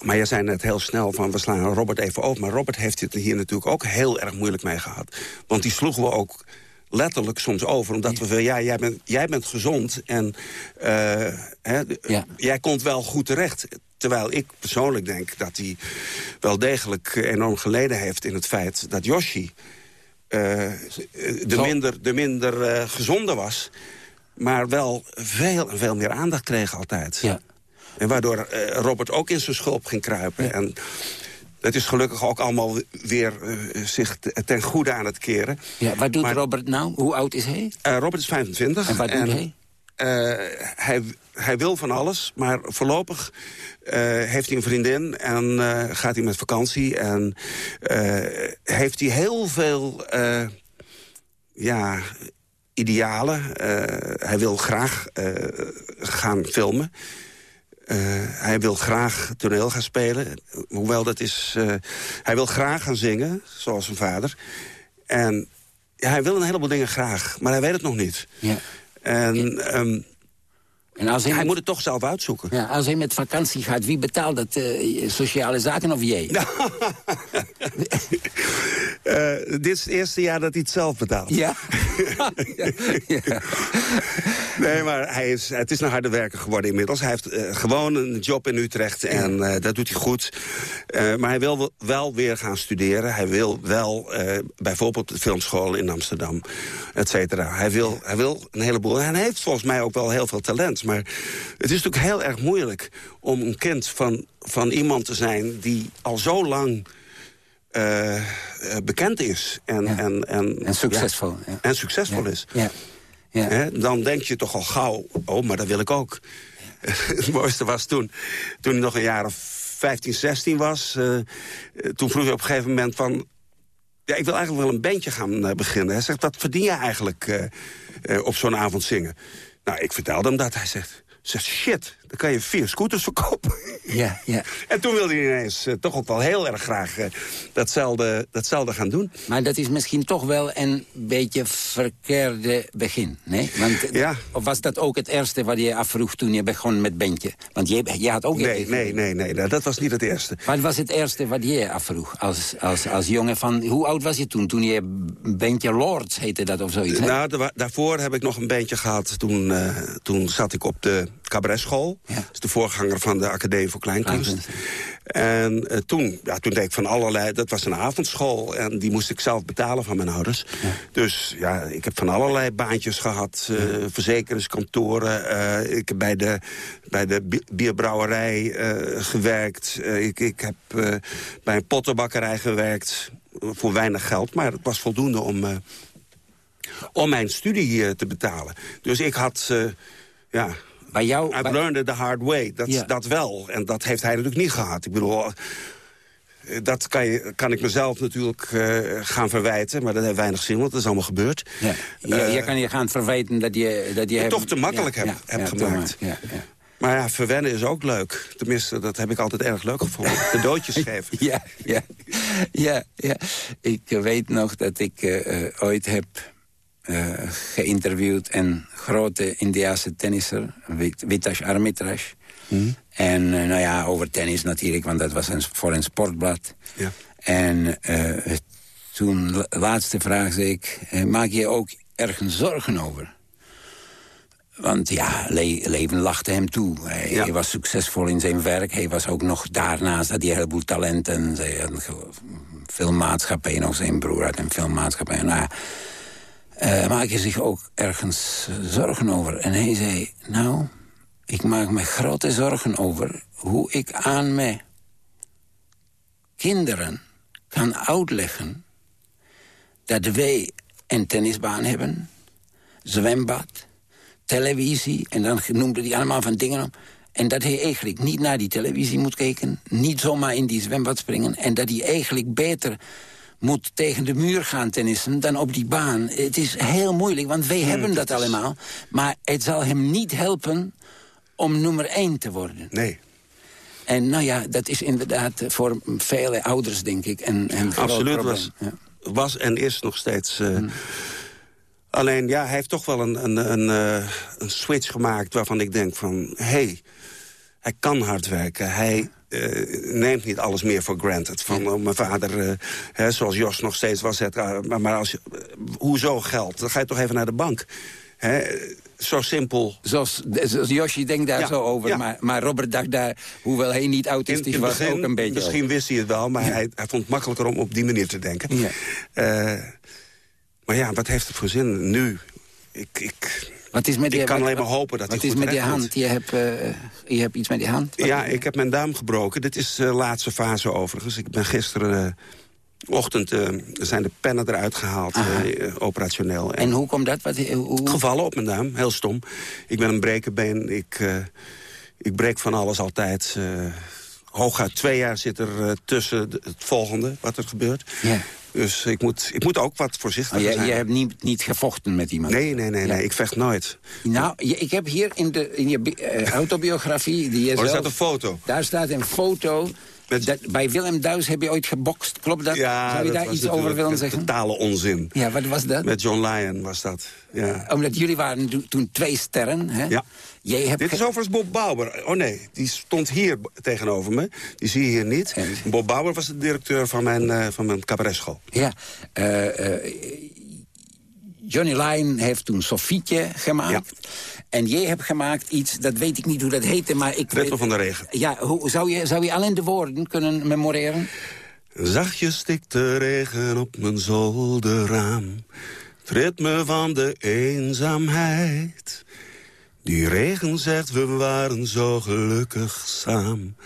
maar jij zei net heel snel van we slaan Robert even over. Maar Robert heeft het hier natuurlijk ook heel erg moeilijk mee gehad. Want die sloegen we ook letterlijk soms over. Omdat we van, ja, jij bent, jij bent gezond en eh, hè, Ja. jij komt wel goed terecht. Terwijl ik persoonlijk denk dat hij wel degelijk enorm geleden heeft... in het feit dat Yoshi eh, de, Zo- minder, de minder eh, gezonde was... maar wel veel en veel meer aandacht kreeg altijd. Ja. En waardoor eh, Robert ook in zijn schulp ging kruipen. En dat is gelukkig ook allemaal weer eh, zich te- ten goede aan het keren. Ja, wat doet Maar- Robert nou? Hoe oud is hij? Eh, Robert is 25. En wat doet hij? eh, hij? Hij wil van alles, maar voorlopig heeft hij een vriendin... en gaat hij met vakantie en heeft hij heel veel... ja, idealen. Hij wil graag gaan filmen. Eh, hij wil graag toneel gaan spelen. Hoewel dat is... eh, hij wil graag gaan zingen, zoals zijn vader. En ja, hij wil een heleboel dingen graag, maar hij weet het nog niet. Ja. En ehm, En als hij, hij met, moet het toch zelf uitzoeken. ja, als hij met vakantie gaat, wie betaalt dat? eh, sociale zaken of jij? Eh, dit is het eerste jaar dat hij het zelf betaalt. Ja? ja. ja. Nee, maar hij is, het is een harde werker geworden inmiddels. Hij heeft eh, gewoon een job in Utrecht en dat doet hij goed. Maar hij wil wel- weer gaan studeren. Hij wil wel bijvoorbeeld de filmschool in Amsterdam, et cetera. Hij wil, hij wil een heleboel. En hij heeft volgens mij ook wel heel veel talent. Maar het is natuurlijk heel erg moeilijk om een kind van, van iemand te zijn... die al zo lang eh, eh, bekend is. En, Ja. en, en, En succesvol. Ja. en succesvol is. Ja. Ja. Hè, dan denk je toch al gauw, oh, maar dat wil ik ook. het mooiste was toen, toen hij nog een jaar of 15, 16 was... eh, toen vroeg hij op een gegeven moment van... ja, ik wil eigenlijk wel een bandje gaan beginnen. Hij zegt, wat verdien je eigenlijk op zo'n avond zingen? Nou, ik vertelde hem dat. Hij zegt, zegt shit, dan kan je vier scooters verkopen. Ja, ja. en toen wilde hij ineens eh, toch ook wel heel erg graag eh, datzelfde, datzelfde gaan doen. Maar dat is misschien toch wel een beetje verkeerde begin, nee? Want, Ja. Of was dat ook het eerste wat je afvroeg toen je begon met bandje? Want je, je had ook... Nee, nee, nee, nee, nee, dat was niet het eerste. Wat was het eerste wat je afvroeg als, als, als jongen van... Hoe oud was je toen? Toen je bandje Lords heette dat of zoiets? hè? Nou, da- daarvoor heb ik nog een bandje gehad. Toen, eh, toen zat ik op de cabaretschool. Ja. Dat is de voorganger van de Academie voor Kleinkunst. En eh, toen, ja, toen deed ik van allerlei... Dat was een avondschool en die moest ik zelf betalen van mijn ouders. Dus ja, ik heb van allerlei baantjes gehad. eh, verzekeringskantoren. eh, ik heb bij de, bij de bi- bierbrouwerij gewerkt. Ik, ik heb bij een pottenbakkerij gewerkt. Voor weinig geld, maar het was voldoende om... om mijn studie te betalen. Dus ik had, ja, Bij jou... Bij- learned it the hard way. Dat, Ja. dat wel. En dat heeft hij natuurlijk niet gehad. Ik bedoel, eh, dat kan, je, kan ik mezelf natuurlijk eh, gaan verwijten. Maar dat heeft weinig zin, want dat is allemaal gebeurd. ja. Je, Eh, je kan je gaan verwijten dat je... Dat je het hebt- toch te makkelijk heb- heb te gemaakt. Ja, ja. Maar ja, verwennen is ook leuk. Tenminste, dat heb ik altijd erg leuk gevonden. Cadeautjes geven. Ja, ja, ja, ja. Ik weet nog dat ik ooit heb eh, geïnterviewd... een grote Indiase tennisser, Vit- Vitas Armitraj. En eh, nou ja, over tennis natuurlijk, want dat was een, voor een sportblad. Ja. En eh, toen, la- laatste vraag, zei ik... maak je ook ergens zorgen over? Want ja, le leven lachte hem toe. Hij, Ja. hij was succesvol in zijn werk. Hij was ook nog daarnaast, had hij een heleboel talenten. Zij had een filmmaatschappij, nog zijn broer had een filmmaatschappij. Nou, ja, eh, maak je zich ook ergens eh, zorgen over? En hij zei, nou, ik maak me grote zorgen over... hoe ik aan mijn kinderen kan uitleggen... dat wij een tennisbaan hebben, zwembad, televisie... en dan noemde hij allemaal van dingen en dat hij eigenlijk niet naar die televisie moet kijken... niet zomaar in die zwembad springen... en dat hij eigenlijk beter moet tegen de muur gaan tennissen dan op die baan. Het is heel moeilijk, want wij hebben dat, dat is- allemaal. Maar het zal hem niet helpen om nummer één te worden. Nee, En nou ja, dat is inderdaad voor vele ouders, denk ik, een, absoluut. probleem. Was, Ja. was en is nog steeds... eh, Alleen, ja, hij heeft toch wel een, een, een, eh, een switch gemaakt waarvan ik denk van... hé, hey, hij kan hard werken. Hij eh, neemt niet alles meer voor granted. Van oh, mijn vader, eh, hè, zoals Jos nog steeds was... Het, maar, maar als, eh, hoezo geld? Dan ga je toch even naar de bank. Hè? Zo simpel. Zoals, zoals Yoshi denkt daar Ja, zo over, ja. maar, maar Robert dacht daar, hoewel hij niet autistisch in was, begin, ook een beetje misschien wist hij het wel, maar hij, hij vond het makkelijker om op die manier te denken. Maar ja, wat heeft het voor zin nu? Ik, ik, Wat is met die, Ik kan alleen maar hopen dat hij is goed met die hand? Je hebt, eh, je hebt iets met die hand? Wat- ja, ik heb mijn duim gebroken. Dit is de laatste fase overigens. Ik ben gisteren... eh, ochtend eh, zijn de pennen eruit gehaald, eh, operationeel. En hoe komt dat? Wat, hoe, gevallen op mijn duim, heel stom. Ik ben een brekenbeen. Ik, eh, ik breek van alles altijd. eh hooguit twee jaar zit er eh, tussen de- het volgende, wat er gebeurt. Ja. Dus ik moet, ik moet ook wat voorzichtiger Oh, je, zijn. je hebt niet, niet gevochten met iemand? Nee, nee, nee, nee, ik vecht nooit. Nou, ik heb hier in, de, in je eh, autobiografie... Die je Oh, er zelf- staat een foto. Daar staat een foto. Met- Dat, bij Willem Duis heb je ooit gebokst, klopt dat? Zou je dat daar iets over willen zeggen? Totale onzin. Ja, wat was dat? Met John Lyon was dat. Ja. Omdat jullie waren to- toen twee sterren, hè? Ja. Jij hebt Dit is overigens Bob Bauer. Oh nee, die stond hier tegenover me. Die zie je hier niet. Ja. Bob Bauer was de directeur van mijn, eh, van mijn cabaretschool. Ja, eh, eh, Johnny Lyon heeft toen Sofietje gemaakt. En jij hebt gemaakt iets, dat weet ik niet hoe dat heette, maar ik... Weet- van de regen. Ja, hoe, zou, je, zou je alleen de woorden kunnen memoreren? Zachtjes stikt de regen op mijn zolderraam. Het ritme van de eenzaamheid. Die regen zegt we waren zo gelukkig samen.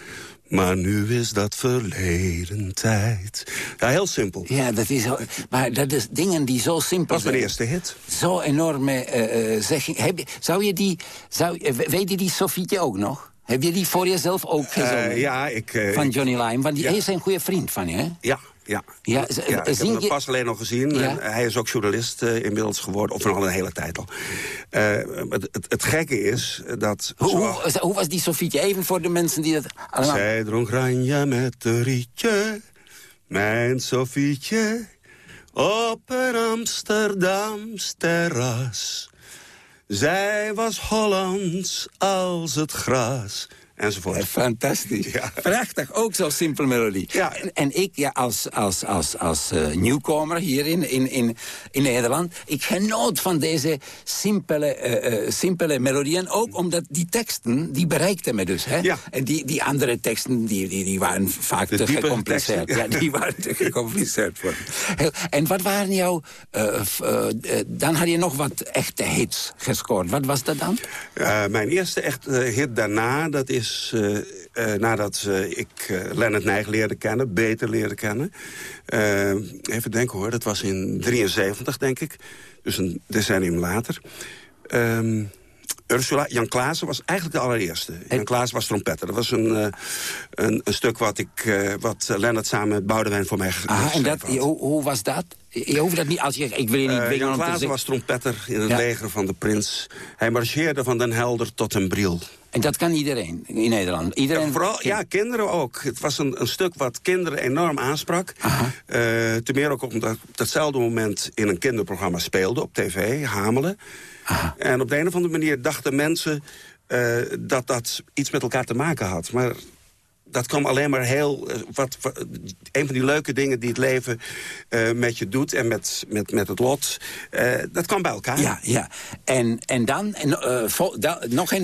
Maar nu is dat verleden tijd. Ja, heel simpel. Ja, dat is... Maar dat is dingen die zo simpel Dat was mijn zijn. eerste hit. Zo enorme eh, zegging. Heb zou je die... Zou, eh, weet je die Sofietje ook nog? Heb je die voor jezelf ook gezongen? Ja, ik... Van Johnny Lyon, want die, Ja. is een goede vriend van je, hè? Ja, ja. Ja, ja, ik heb hem je- pas alleen nog gezien. Ja. En hij is ook journalist eh, inmiddels geworden. Of al een hele tijd al. Eh, het, het, het gekke is dat... Hoe, zo- hoe, hoe was die Sofietje? Even voor de mensen die dat allemaal... Zij dronk ranja met een rietje, mijn Sofietje, op een Amsterdams terras. Zij was Hollands als het gras enzovoort. Fantastisch. Ja. Prachtig, ook zo'n simpele melodie. Ja. En, en ik ja, als, als, als, als eh, nieuwkomer hier in, in, in, in Nederland... ik genoot van deze simpele, eh, eh, simpele melodieën. Ook omdat die teksten, die bereikten me dus. Hè? Ja. En die, die andere teksten, die, die, die waren vaak De te gecompliceerd. teksten. Ja, die waren te gecompliceerd voor En wat waren jouw... dan had je nog wat echte hits gescoord. Wat was dat dan? Mijn eerste echte hit daarna, dat is eh, eh, nadat eh, ik Leonard Nijg leerde kennen, beter leerde kennen. Even denken hoor, dat was in 73 denk ik, dus een decennium later. Ehm, Ursula, Jan Klaassen was eigenlijk de allereerste. Jan Klaassen was trompetter. Dat was een, eh, een, een stuk wat, ik, eh, wat Lennart samen met Boudewijn voor mij Ah, en dat, hoe, hoe was dat? Je hoeft dat niet als je... Ik wil je niet Eh, Jan Klaassen was trompetter in het Ja. leger van de prins. Hij marcheerde van Den Helder tot Den Briel. En dat kan iedereen in Nederland. Iedereen... Ja, vooral, ja, kinderen ook. Het was een, een stuk wat kinderen enorm aansprak. Ten meer ook omdat ik op datzelfde moment in een kinderprogramma speelde op tv, Hamelen. En op de een of andere manier dachten mensen eh, dat dat iets met elkaar te maken had. Maar dat kwam alleen maar heel... eh, wat, wat- een van die leuke dingen die het leven eh, met je doet en met, met, met het lot... dat kwam bij elkaar. Ja, ja. En, en dan en, eh, vol- da- nog een...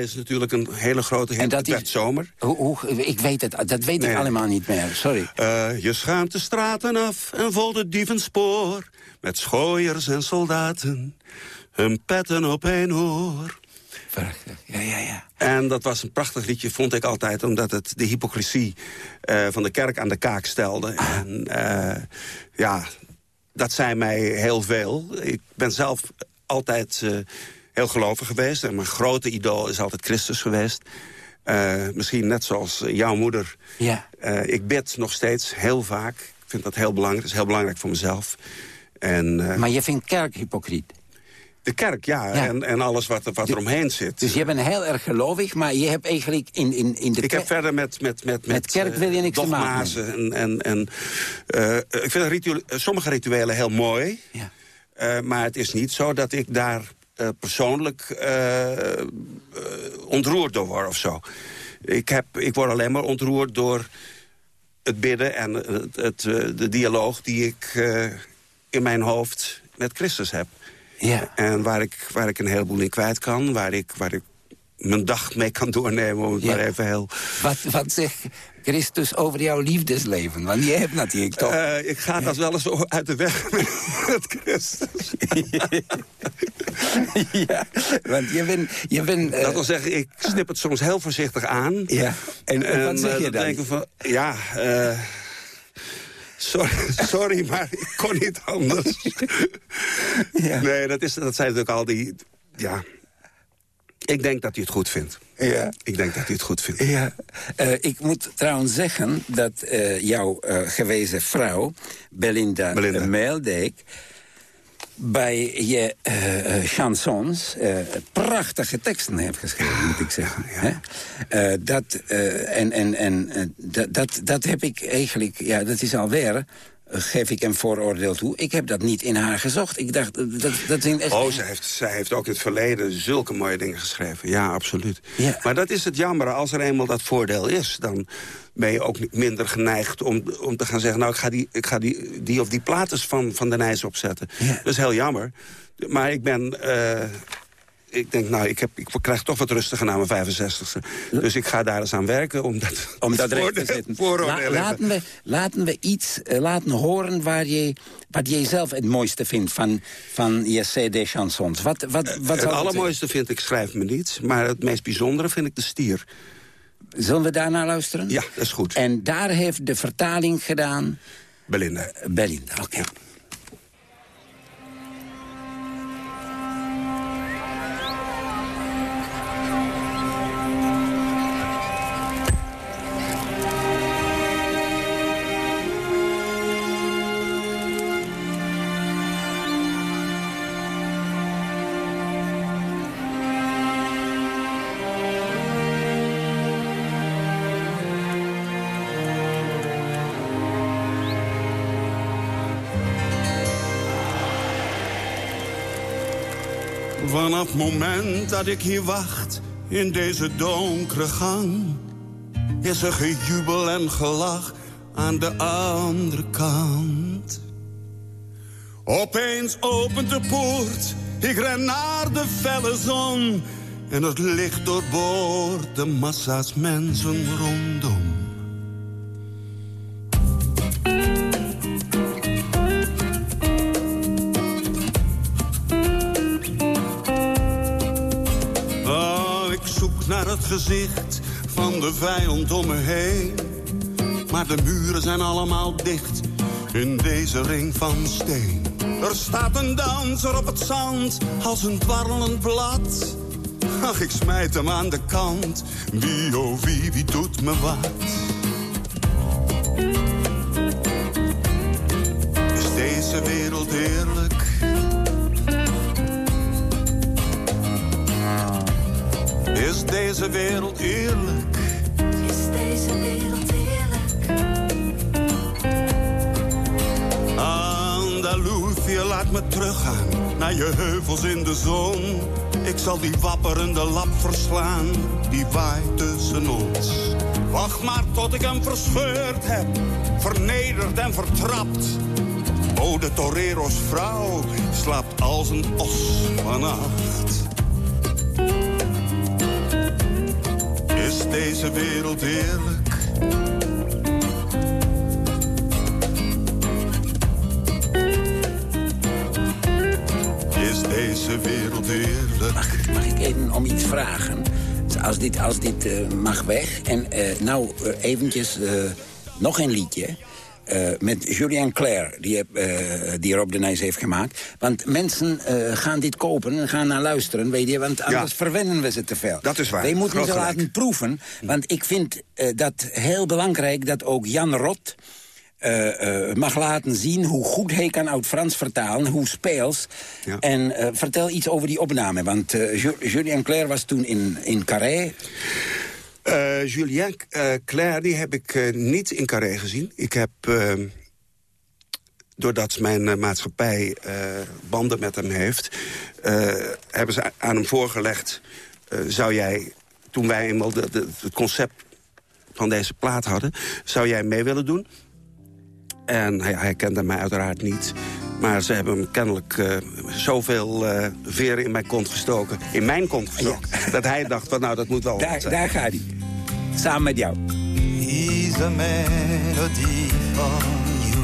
Is natuurlijk een hele grote hit. En dat Zomer. Hoe, hoe, ik weet het, dat weet ik allemaal niet meer. Sorry. Je schaamt de straten af en vol de dievenspoor. Met schooiers en soldaten, hun petten op één oor. Prachtig. Ja, ja, ja. En dat was een prachtig liedje, vond ik altijd... omdat het de hypocrisie eh, van de kerk aan de kaak stelde. En eh, ja, dat zei mij heel veel. Ik ben zelf altijd eh, heel gelovig geweest. En mijn grote idool is altijd Christus geweest. Misschien net zoals jouw moeder. Ja. Ik bid nog steeds heel vaak. Ik vind dat heel belangrijk. Dat is heel belangrijk voor mezelf. En Maar je vindt kerk hypocriet. De kerk, ja. Ja. En, en alles wat, er- wat er omheen zit. Dus je bent heel erg gelovig, maar je hebt eigenlijk in, in, in de Ik heb verder met, met, met, Met kerk wil je niks te maken en, en, en eh, Ik vind ritu- sommige rituelen heel mooi. Ja. Eh, maar het is niet zo dat ik daar eh, persoonlijk eh, eh, ontroerd door word of zo. Ik, heb, ik word alleen maar ontroerd door het bidden en het, het, eh, de dialoog die ik eh, in mijn hoofd met Christus heb. Ja. En waar ik, waar ik een heleboel in kwijt kan, waar ik, waar ik mijn dag mee kan doornemen, om het Ja. maar even heel... Wat, wat zegt Christus over jouw liefdesleven? Want je hebt natuurlijk toch... Eh, ik ga dat wel eens uit de weg met Christus. ja, want je bent... Je bent eh, Dat wil zeggen, ik snip het soms heel voorzichtig aan. Ja, en, en wat zeg eh, je dan? denk ik van, ja, sorry, sorry, maar ik kon niet anders. Ja. Nee, dat, is, dat zijn natuurlijk al die... Ja, ik denk dat hij het goed vindt. Ja. Ik denk dat hij het goed vindt. Ja, Eh, ik moet trouwens zeggen dat eh, jouw eh, gewezen vrouw, Belinda, Belinda. Meeldijk... bij je eh, eh, chansons eh, prachtige teksten heeft geschreven, moet ik zeggen. Dat, en en, en dat, dat, dat heb ik eigenlijk, ja, dat is alweer... geef ik een vooroordeel toe. Ik heb dat niet in haar gezocht. Ik dacht, dat, dat zijn echt... Oh, zij heeft, zij heeft ook in het verleden zulke mooie dingen geschreven. Ja, absoluut. Ja. Maar dat is het jammer. Als er eenmaal dat voordeel is... dan ben je ook minder geneigd om, om te gaan zeggen... nou, ik ga die, ik ga die, die of die plates van, van de Nijs opzetten. Ja. Dat is heel jammer. Maar ik ben... eh, ik denk, nou, ik, heb, ik krijg toch wat rustiger na mijn 65ste. Dus ik ga daar eens aan werken om dat, om dat recht te zetten. La- laten, we, laten we iets eh, laten horen waar je, wat jij zelf het mooiste vindt van, van je CD-chansons. Wat, wat, wat Het zou dat allermooiste vind ik Schrijf me niet. Maar het meest bijzondere vind ik De Stier. Zullen we daarna luisteren? Ja, dat is goed. En daar heeft de vertaling gedaan Belinda. Belinda. Oké. Moment dat ik hier wacht, in deze donkere gang is er gejubel en gelach aan de andere kant. Opeens opent de poort, ik ren naar de felle zon. En het licht doorboort de massa's mensen rondom. Van de vijand om me heen. Maar de muren zijn allemaal dicht in deze ring van steen. Er staat een danser op het zand als een dwarrelend blad. Ach, ik smijt hem aan de kant. Wie, oh wie, wie doet me wat? Is deze wereld eerlijk? Is deze wereld eerlijk? Is deze wereld eerlijk? Andalusië, laat me teruggaan naar je heuvels in de zon. Ik zal die wapperende lap verslaan, die waait tussen ons. Wacht maar tot ik hem verscheurd heb, vernederd en vertrapt. O, de torero's vrouw slaapt als een os vannacht. Deze wereld eerlijk? Is deze wereld eerlijk? Mag, mag ik even om iets vragen? Als dit, als dit eh, mag weg. En eh, nou eh, eventjes nog een liedje. Eh, met Julien Claire, die, heb, eh, die Rob de Nijs heeft gemaakt. Want mensen eh, gaan dit kopen en gaan naar luisteren, weet je. Want anders verwennen we ze te veel. Dat is waar. Wij moeten ze laten proeven. Want ik vind dat heel belangrijk dat ook Jan Rot... mag laten zien hoe goed hij kan oud-Frans vertalen, hoe speels. Ja. En vertel iets over die opname, want Ju- Julien Claire was toen in, in Carré. Eh, Julien eh, Claire, die heb ik eh, niet in Carré gezien. Ik heb, eh, doordat mijn maatschappij banden met hem heeft... hebben ze aan hem voorgelegd... zou jij, toen wij eenmaal het concept van deze plaat hadden... zou jij mee willen doen? En hij, hij kende mij uiteraard niet. Maar ze hebben hem kennelijk eh, zoveel eh, veren in mijn kont gestoken. In mijn kont gestoken. Dat hij dacht van nou, dat moet wel wat Daar, zijn. daar gaat hij. Samen met jou. is a melody for you.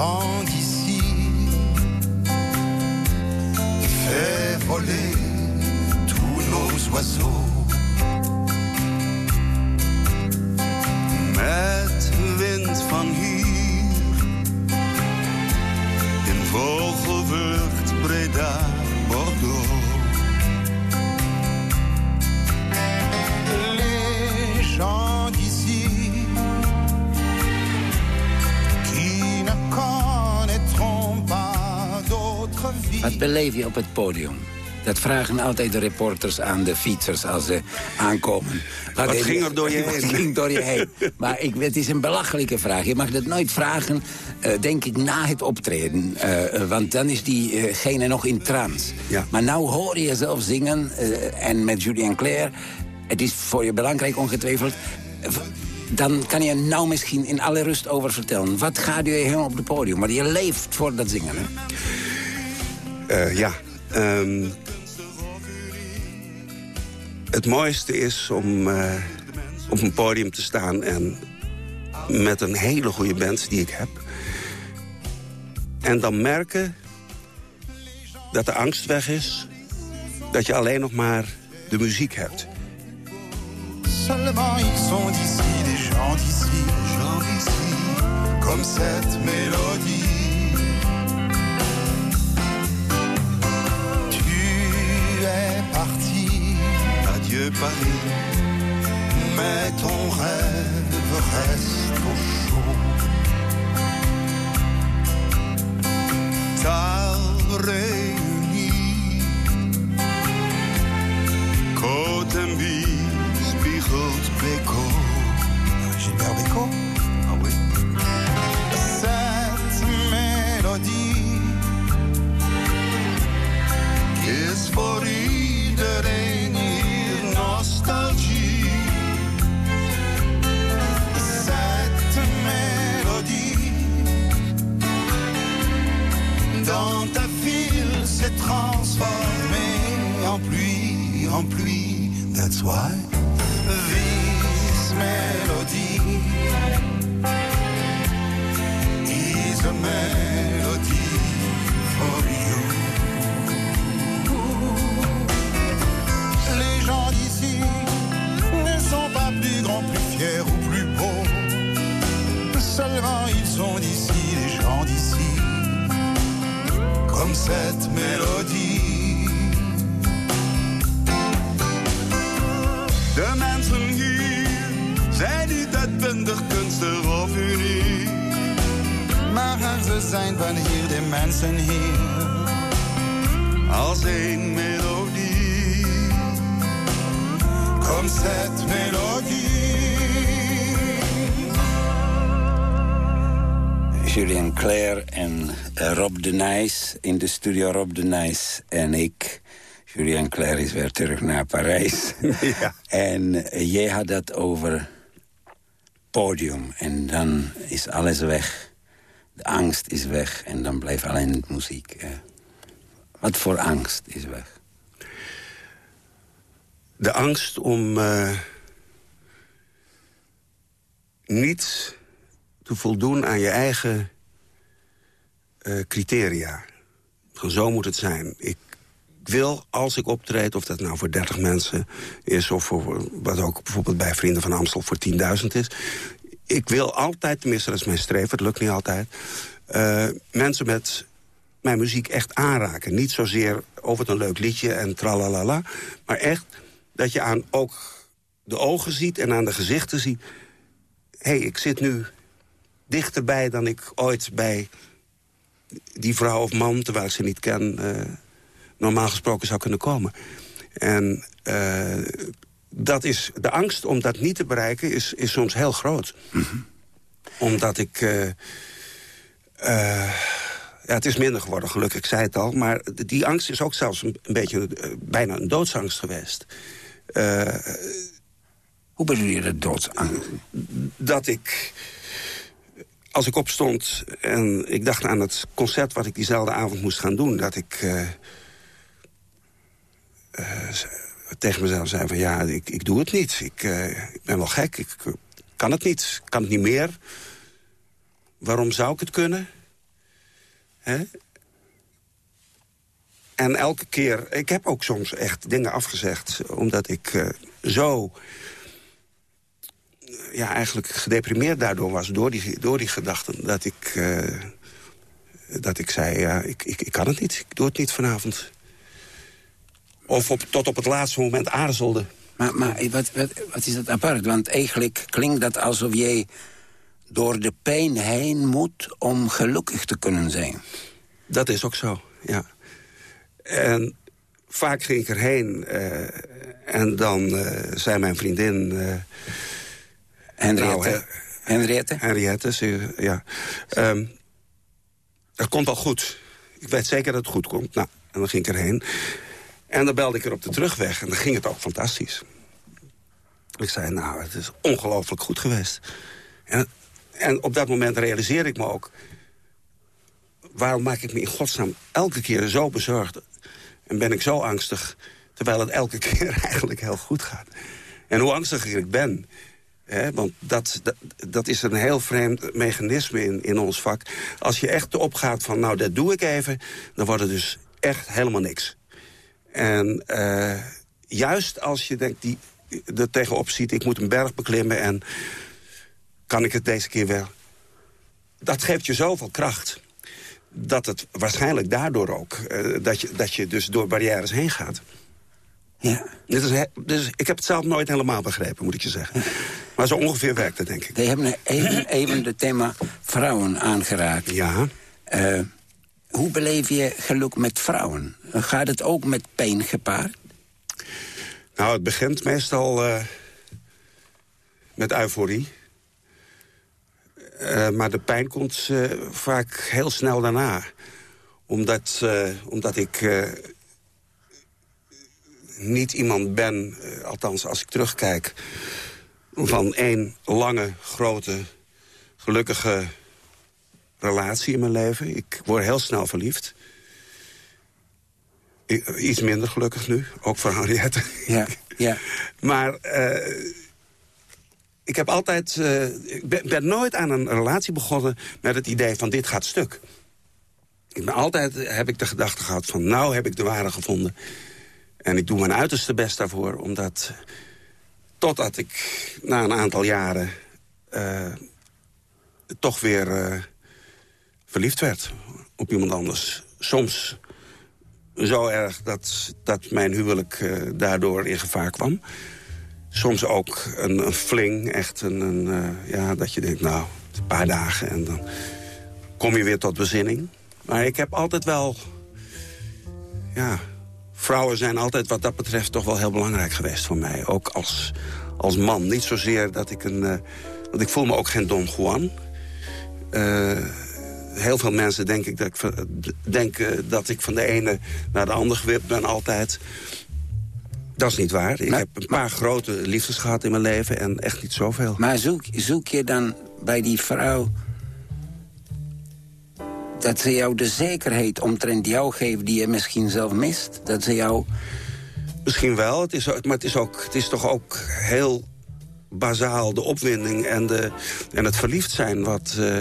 Vent Wat beleef je op het podium? Dat vragen altijd de reporters aan de fietsers als ze aankomen. Wat ging er door je heen? ging door je heen? Maar ik, het is een belachelijke vraag. Je mag dat nooit vragen, eh, denk ik, na het optreden. Eh, eh, want dan is diegene nog in trance. Ja. Maar nou hoor je jezelf zingen. en met Julien Claire. Het is voor je belangrijk ongetwijfeld. Dan kan je nou misschien in alle rust over vertellen. Wat gaat je helemaal op het podium? Maar je leeft voor dat zingen, hè? Eh, ja. ehm, het mooiste is om eh, op een podium te staan... en met een hele goede band die ik heb. En dan merken dat de angst weg is. Dat je alleen nog maar de muziek hebt. Comme cette mélodie. Tu es parti, adieu Paris, mais ton rêve reste au chaud. T'as réuni Cotembi spiegelt Beko. Gilbert Beko? Ah oui. Cette mélodie voor nostalgie. Cette mélodie dans ta ville s'est transformée en pluie, en pluie. That's why this melody is a melody ne sont pas plus grands, plus fiers ou plus beaux. Seulement ils sont d'ici, les gens d'ici comme cette mélodie. De mensen hier zijn niet uitbundig kunstig of uniek. Maar ze zijn van hier, de mensen hier, als één melodie. Comme cette mélodie. Julien Claire en eh, Rob de Nijs in de studio. Rob de Nijs en ik. Julien Claire is weer terug naar Parijs. Ja. En eh, jij had dat over podium. En dan is alles weg. De angst is weg. En dan blijft alleen muziek. Wat voor angst is weg? De angst om eh, niet te voldoen aan je eigen eh, criteria. Zo moet het zijn. Ik wil, als ik optreed, of dat nou voor 30 mensen is... of voor wat ook bijvoorbeeld bij Vrienden van Amstel voor 10.000 is... ik wil altijd, tenminste dat is mijn streven, het lukt niet altijd... eh, mensen met mijn muziek echt aanraken. Niet zozeer over het een leuk liedje en tralalala... maar echt dat je aan ook de ogen ziet en aan de gezichten ziet... hé, hey, ik zit nu dichterbij dan ik ooit bij die vrouw of man... terwijl ik ze niet ken, eh, normaal gesproken zou kunnen komen. En eh, dat is, de angst om dat niet te bereiken is, is soms heel groot. Omdat ik... eh, ja, het is minder geworden, gelukkig, ik zei het al. Maar die angst is ook zelfs een, beetje bijna een doodsangst geweest. Eh, Hoe bedoel je dat doodsangst? dat ik, als ik opstond en ik dacht aan het concert... wat ik diezelfde avond moest gaan doen, dat ik eh, eh, tegen mezelf zei van... ja, ik, ik doe het niet. Ik, ben wel gek. Ik kan het niet. Ik kan het niet meer. Waarom zou ik het kunnen? Hè? En elke keer... Ik heb ook soms echt dingen afgezegd... omdat ik eh, zo ja, eigenlijk gedeprimeerd daardoor was, door die, door die gedachten. Dat ik, eh, dat ik zei, ja, ik, ik, ik kan het niet, ik doe het niet vanavond. Of op, tot op het laatste moment aarzelde. Maar, maar wat, wat, wat is dat apart? Want eigenlijk klinkt dat alsof jij door de pijn heen moet om gelukkig te kunnen zijn. Dat is ook zo, ja. En vaak ging ik erheen eh, en dan eh, zei mijn vriendin... eh, Henriette, Nou, Henriette? Henriette, ze- ja. Ehm, dat komt al goed. Ik weet zeker dat het goed komt. Nou, en dan ging ik erheen. En dan belde ik er op de terugweg. En dan ging het ook fantastisch. Ik zei, nou, het is ongelooflijk goed geweest. En, en op dat moment realiseerde ik me ook... waarom maak ik me in godsnaam elke keer zo bezorgd... en ben ik zo angstig... terwijl het elke keer eigenlijk heel goed gaat. En hoe angstiger ik ben... Want dat, dat, dat is een heel vreemd mechanisme in, in ons vak. Als je echt opgaat van, nou, dat doe ik even... dan wordt het dus echt helemaal niks. En eh, juist als je denkt, die er tegenop ziet... ik moet een berg beklimmen en kan ik het deze keer wel? Dat geeft je zoveel kracht dat het waarschijnlijk daardoor ook... eh, dat, je, dat je dus door barrières heen gaat. Ja. Dit is, dus ik heb het zelf nooit helemaal begrepen, moet ik je zeggen. Maar zo ongeveer werkt het, denk ik. We hebben even, even het thema vrouwen aangeraakt. Ja. Eh, hoe beleef je geluk met vrouwen? Gaat het ook met pijn gepaard? Nou, het begint meestal eh, met euforie. Eh, maar de pijn komt eh, vaak heel snel daarna. Omdat, eh, omdat ik niet iemand ben, althans als ik terugkijk... van één lange, grote, gelukkige relatie in mijn leven. Ik word heel snel verliefd. I- Iets minder gelukkig nu, ook voor Henriette. Ja, ja. Maar ik heb altijd... eh, ben, nooit aan een relatie begonnen met het idee van dit gaat stuk. Ik ben altijd, heb ik de gedachte gehad van nou heb ik de ware gevonden. En ik doe mijn uiterste best daarvoor, omdat... Totdat ik na een aantal jaren eh, toch weer eh, verliefd werd op iemand anders. Soms zo erg dat, dat mijn huwelijk daardoor in gevaar kwam. Soms ook een, een fling, echt een, een eh, ja, dat je denkt, nou, een paar dagen en dan kom je weer tot bezinning. Maar ik heb altijd wel, ja, vrouwen zijn altijd wat dat betreft toch wel heel belangrijk geweest voor mij. Ook als, als man. Niet zozeer dat ik een, eh, want ik voel me ook geen Don Juan. Eh, heel veel mensen denk ik dat ik, denken dat ik van de ene naar de andere gewipt ben altijd. Dat is niet waar. Ik Maar- heb een paar grote liefdes gehad in mijn leven en echt niet zoveel. Maar zoek, zoek je dan bij die vrouw... dat ze jou de zekerheid omtrent jou geeft die je misschien zelf mist? Dat ze jou... Misschien wel, het is, maar het is, ook, het is toch ook heel bazaal de opwinding en, de, en het verliefd zijn... wat, eh,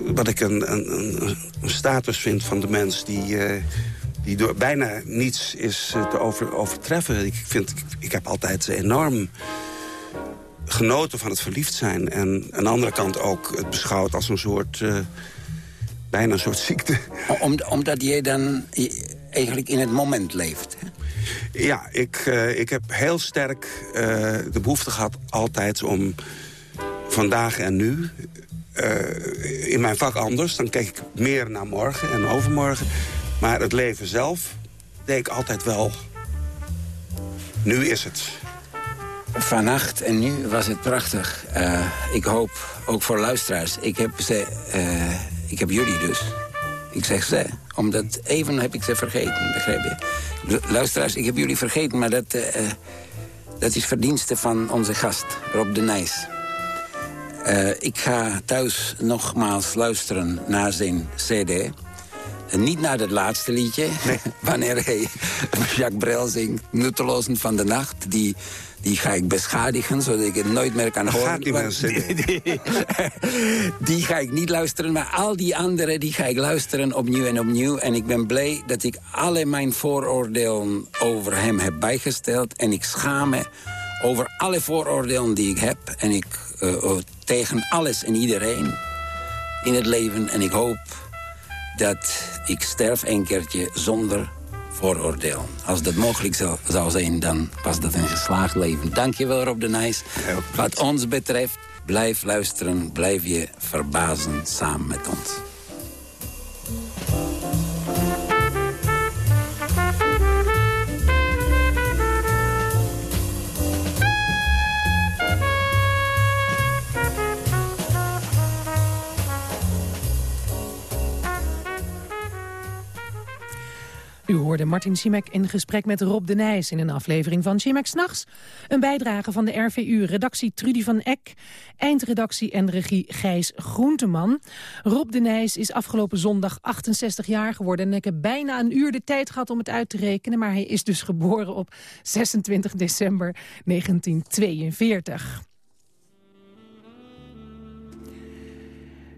wat ik een, een, een, een status vind van de mens die, eh, die door bijna niets is eh, te over, overtreffen. Ik, vind, ik, ik heb altijd enorm genoten van het verliefd zijn. En aan de andere kant ook het beschouwd als een soort... eh, bijna een soort ziekte. Om, omdat je dan eigenlijk in het moment leeft. hè? Ja, ik, eh, ik heb heel sterk de behoefte gehad altijd om vandaag en nu... in mijn vak anders, dan keek ik meer naar morgen en overmorgen. Maar het leven zelf deed ik altijd wel... Nu is het. Vannacht en nu was het prachtig. Eh, ik hoop, ook voor luisteraars, ik heb, ze, eh, ik heb jullie dus. Ik zeg ze, omdat even heb ik ze vergeten, begrijp je? Lu- Luisteraars, ik heb jullie vergeten, maar dat, eh, dat is verdienste van onze gast, Rob de Nijs. Ik ga thuis nogmaals luisteren naar zijn cd. En niet naar het laatste liedje, wanneer hij Jacques Brel zingt... Nuttelozen van de Nacht, die, die ga ik beschadigen... zodat ik het nooit meer kan horen. gaat die- die ga ik niet luisteren, maar al die andere die ga ik luisteren opnieuw en opnieuw. En ik ben blij dat ik alle mijn vooroordelen over hem heb bijgesteld. En ik schaam me over alle vooroordelen die ik heb. En ik eh, eh, tegen alles en iedereen in het leven. En ik hoop dat ik sterf een keertje zonder vooroordeel. Als dat mogelijk zou, zou zijn, dan was dat een geslaagd leven. Dankjewel Rob de Nijs. Wat ons betreft, blijf luisteren, blijf je verbazen samen met ons. Martin in gesprek met Rob de Nijs... in een aflevering van Schimek S'nachts. Een bijdrage van de RVU, redactie Trudy van Eck... eindredactie en regie Gijs Groenteman. Rob de Nijs is afgelopen zondag 68 jaar geworden... en ik heb bijna een uur de tijd gehad om het uit te rekenen... maar hij is dus geboren op 26 december 1942.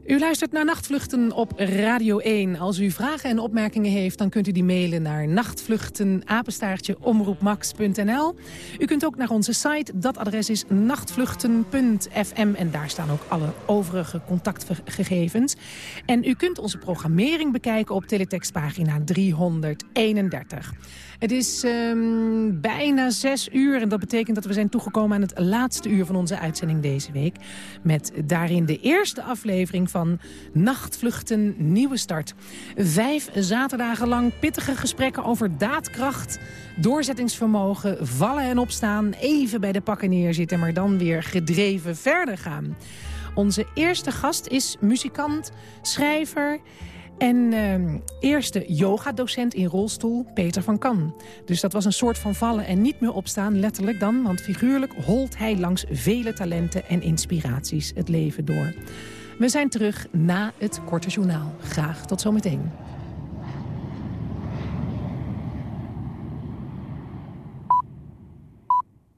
U luistert naar Nachtvluchten op Radio 1. Als u vragen en opmerkingen heeft, dan kunt u die mailen naar nachtvluchten@omroepmax.nl. U kunt ook naar onze site. Dat adres is nachtvluchten.fm en daar staan ook alle overige contactgegevens. En u kunt onze programmering bekijken op teletextpagina 331. Het is um, bijna zes uur en dat betekent dat we zijn toegekomen aan het laatste uur van onze uitzending deze week. Met daarin de eerste aflevering van Nachtvluchten Nieuwe Start. Vijf zaterdagen lang pittige gesprekken over daadkracht, doorzettingsvermogen, vallen en opstaan, even bij de pakken neerzitten, maar dan weer gedreven verder gaan. Onze eerste gast is muzikant, schrijver en uh, eerste yogadocent in rolstoel, Peter van Kan. Dus dat was een soort van vallen en niet meer opstaan, letterlijk dan. Want figuurlijk holt hij langs vele talenten en inspiraties het leven door. We zijn terug na het korte journaal. Graag tot zometeen.